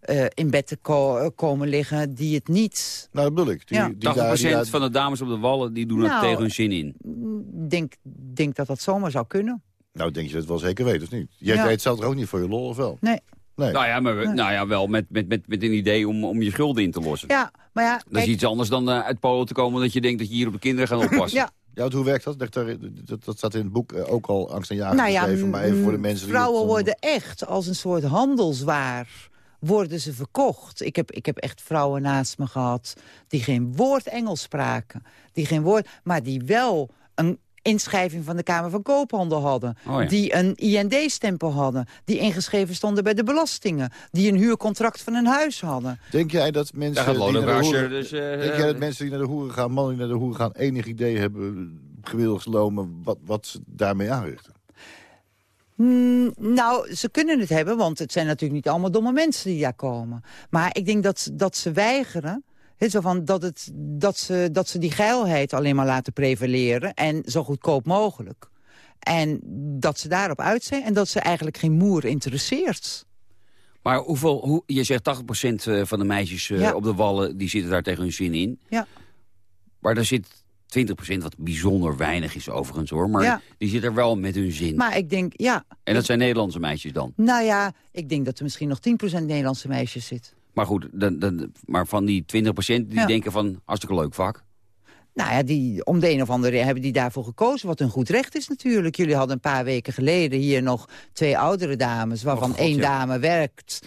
eh, in bed te ko- eh, komen liggen die het niet... Nou, dat bedoel ik. Die, Ja. die 80% daar- die daar- van de dames op de wallen die doen Nou, het tegen hun zin in. denk, denk dat dat zomaar zou kunnen. Nou, denk je dat wel zeker weet, of niet? Jij Ja. deed het ook niet voor je lol, of wel? Nee. Nee. Nou ja, maar, we- nou ja wel met, met, met, met een idee om, om je schulden in te lossen. Ja, maar ja... Dat is iets anders dan eh, uit Polen te komen dat je denkt dat je hier op de kinderen gaat oppassen. Ja. Ja, hoe werkt dat? Dat, daar- dat, dat staat in het boek ook al angst en jagen nou ja, beschreven, maar even voor de mm, mensen die... vrouwen het, eh, worden echt als een soort handelswaar worden ze verkocht. Ik heb, ik heb echt vrouwen naast me gehad die geen woord Engels spraken. Die geen woord, maar die wel een inschrijving van de Kamer van Koophandel hadden. Oh ja. Die een IND-stempel hadden. Die ingeschreven stonden bij de belastingen. Die een huurcontract van een huis hadden. Denk jij dat mensen die naar de hoeren, dus, eh, denk jij dat mensen die naar de hoeren gaan, mannen die naar de hoeren gaan, enig idee hebben, gewillig lomen, wat, wat ze daarmee aanrichten? Mm, nou, ze kunnen het hebben, want het zijn natuurlijk niet allemaal domme mensen die daar komen. Maar ik denk dat, dat ze weigeren, zo van dat, het, dat, ze, dat ze die geilheid alleen maar laten prevaleren... en zo goedkoop mogelijk. En dat ze daarop uit zijn en dat ze eigenlijk geen moer interesseert. Maar hoeveel, hoe, je zegt 80% eh, van de meisjes eh, Ja. op de wallen die zitten daar tegen hun zin in. Ja. Maar daar zit 20%, wat bijzonder weinig is overigens hoor. Maar Ja. die zit er wel met hun zin. Maar ik denk, ja, En dat zijn Nederlandse meisjes dan. nou ja, ik denk dat er misschien nog 10% Nederlandse meisjes zit. Maar goed, dan, dan, maar van die 20% die Ja. denken van hartstikke leuk vak. Nou ja, die, om de een of andere reden hebben die daarvoor gekozen. Wat een goed recht is natuurlijk. Jullie hadden een paar weken geleden hier nog twee oudere dames... waarvan Oh, God, één ja. dame werkt.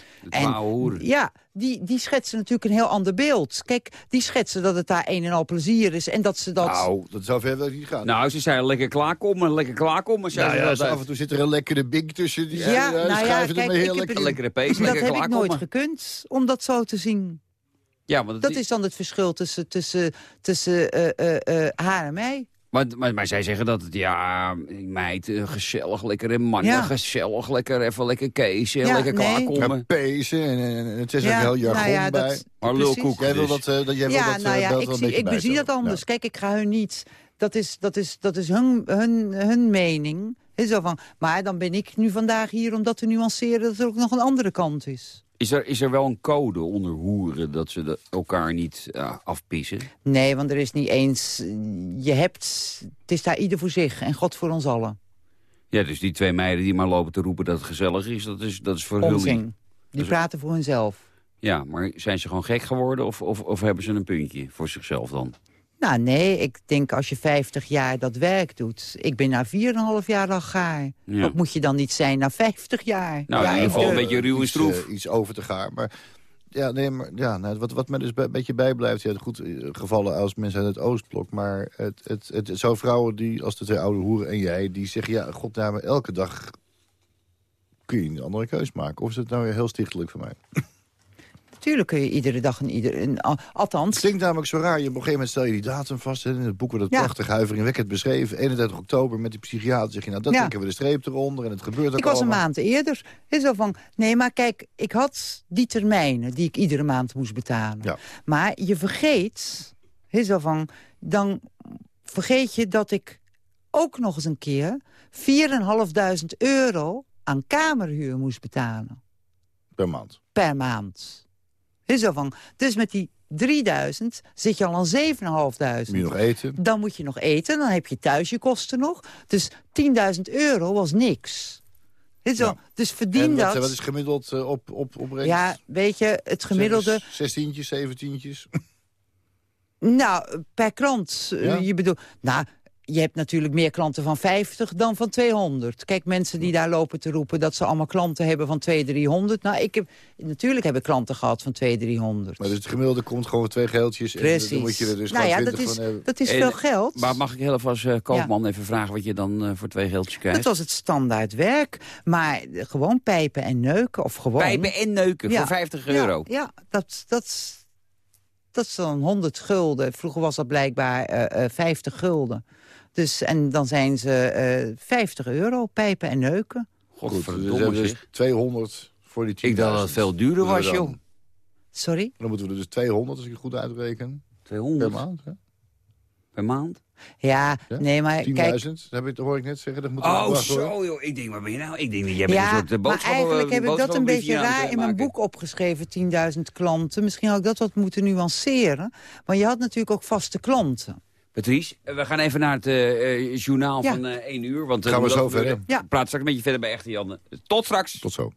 Hoeren. Ja, die, die schetsen natuurlijk een heel ander beeld. Kijk, die schetsen dat het daar een en al plezier is... en dat ze dat... Nou, dat zou ver wel niet gaan. Nou, ze zijn lekker klaarkomen, lekker klaarkomen. Nou ja, ze af en toe zit er een lekkere bink tussen. Die, Ja, nou ja, kijk, er ik heel heb lekker het- Lekkere pees, dat lekker heb ik nooit gekund, om dat zo te zien. Ja, want Dat is dan het verschil tussen, tussen, tussen eh, eh, eh, haar en mij. Maar, maar, maar zij zeggen dat het, ja, meid, gezellig, lekker en mannen, Ja. gezellig, lekker even lekker kees, Ja, lekker nee. klaarkomen. Ja, pezen en, en, en het is Ja, ook heel jargon nou ja, bij. dat- Maar precies. lulkoek Jij wil dat, dat, jij wil ja, dat nou ja, ik, zie, ik bezie dat anders. Kijk, ik ga hun niet... Dat is, dat is, dat is hun, hun, hun mening. Is zo van, maar dan ben ik nu vandaag hier om dat te nuanceren... dat er ook nog een andere kant is. Is er, is er wel een code onder hoeren dat ze de, elkaar niet eh, afpissen? Nee, want er is niet eens... Je hebt... Het is daar ieder voor zich en God voor ons allen. Ja, dus die twee meiden die maar lopen te roepen dat het gezellig is, dat is, dat is voor hun. Die praten voor hunzelf. Ja, maar zijn ze gewoon gek geworden of, of, of hebben ze een puntje voor zichzelf dan? Nou nee, ik denk als je 50 jaar dat werk doet... Ik ben na 4,5 jaar al gaar. Ja. Wat moet je dan niet zijn na 50 jaar? Nou, in ieder geval een beetje ruw en iets, stroef. eh, iets over te gaan. Maar ja, nee, maar ja, nou, wat, wat me dus bij- een beetje bijblijft, ja, goed eh, gevallen als mensen uit het Oostblok, maar het, het, het, zo vrouwen die, als de twee oude hoeren en jij, die zeggen, ja, god, maar elke dag kun je een andere keus maken. Of is het nou weer heel stichtelijk voor mij? Tuurlijk kun je iedere dag een... Ieder, een al- althans, Het klinkt namelijk zo raar. Je, op een gegeven moment stel je die datum vast. En in het boek wordt het Ja. prachtig huiveringwekkend beschreven. 31 oktober met die psychiater zeg je, nou, dat Ja. trekken we de streep eronder. En het gebeurt ook ik was een maand eerder. Is zo van, nee, maar kijk, ik had die termijnen die ik iedere maand moest betalen. Ja. Maar je vergeet, is zo van, dan vergeet je dat ik ook nog eens een keer 4.500 euro aan kamerhuur moest betalen. Per maand. Per maand. Is zo van, dus met die 3000 zit je al aan 7.500. Moet je nog eten? Dan moet je nog eten, dan heb je thuis je kosten nog. Dus 10.000 euro was niks. Dit is Ja. Dus verdien en wat, dat. wat is gemiddeld eh, op, op, opbrengst? ja, weet je, het gemiddelde... Zestientjes, zeventientjes. Nou, per klant. eh? Je bedoelt, nou, je hebt natuurlijk meer klanten van 50 dan van 200. Kijk, mensen die daar lopen te roepen dat ze allemaal klanten hebben van 200, 300. Nou, ik heb, natuurlijk heb ik klanten gehad van 200, 300. Maar dus het gemiddelde komt gewoon voor twee geldjes. En Precies. dan moet je er dus nou gewoon ja, dat 20 is, van hebben. dat is En- veel geld. Maar mag ik heel even als eh, koopman even vragen wat je dan eh, voor twee geldjes krijgt? Dat was het standaard werk. Maar eh, gewoon pijpen en neuken of gewoon... Pijpen en neuken Ja. voor 50 euro. Ja, dat, dat, dat is dan 100 gulden. Vroeger was dat blijkbaar eh, eh, 50 gulden. Dus, en dan zijn ze eh 50 euro, pijpen en neuken. Goed, dus Godverdomme hebben we dus zeg. 200 voor die 10.000. Ik dacht dat het veel duurder was, Dan- joh. Sorry? Dan moeten we er dus 200, als ik het goed uitreken. 200. Per maand, hè? Per maand? Ja, nee, maar 10.000, kijk... dat heb ik, dat hoor ik net zeggen. Dat moet Oh, zo joh. Ik denk, waar ben je nou? Ik denk, jij bent een Ja, soort uh, maar eigenlijk heb ik dat een beetje raar in mijn boek. boek opgeschreven, 10.000 klanten. Misschien had ik dat wat moeten nuanceren. Maar je had natuurlijk ook vaste klanten. Patrice, eh, we gaan even naar het eh, eh, journaal Ja. van eh 1 uur. Want, Gaan we zo verder. Ja. Praat straks een beetje verder bij Echte Jan. Tot straks. Tot zo.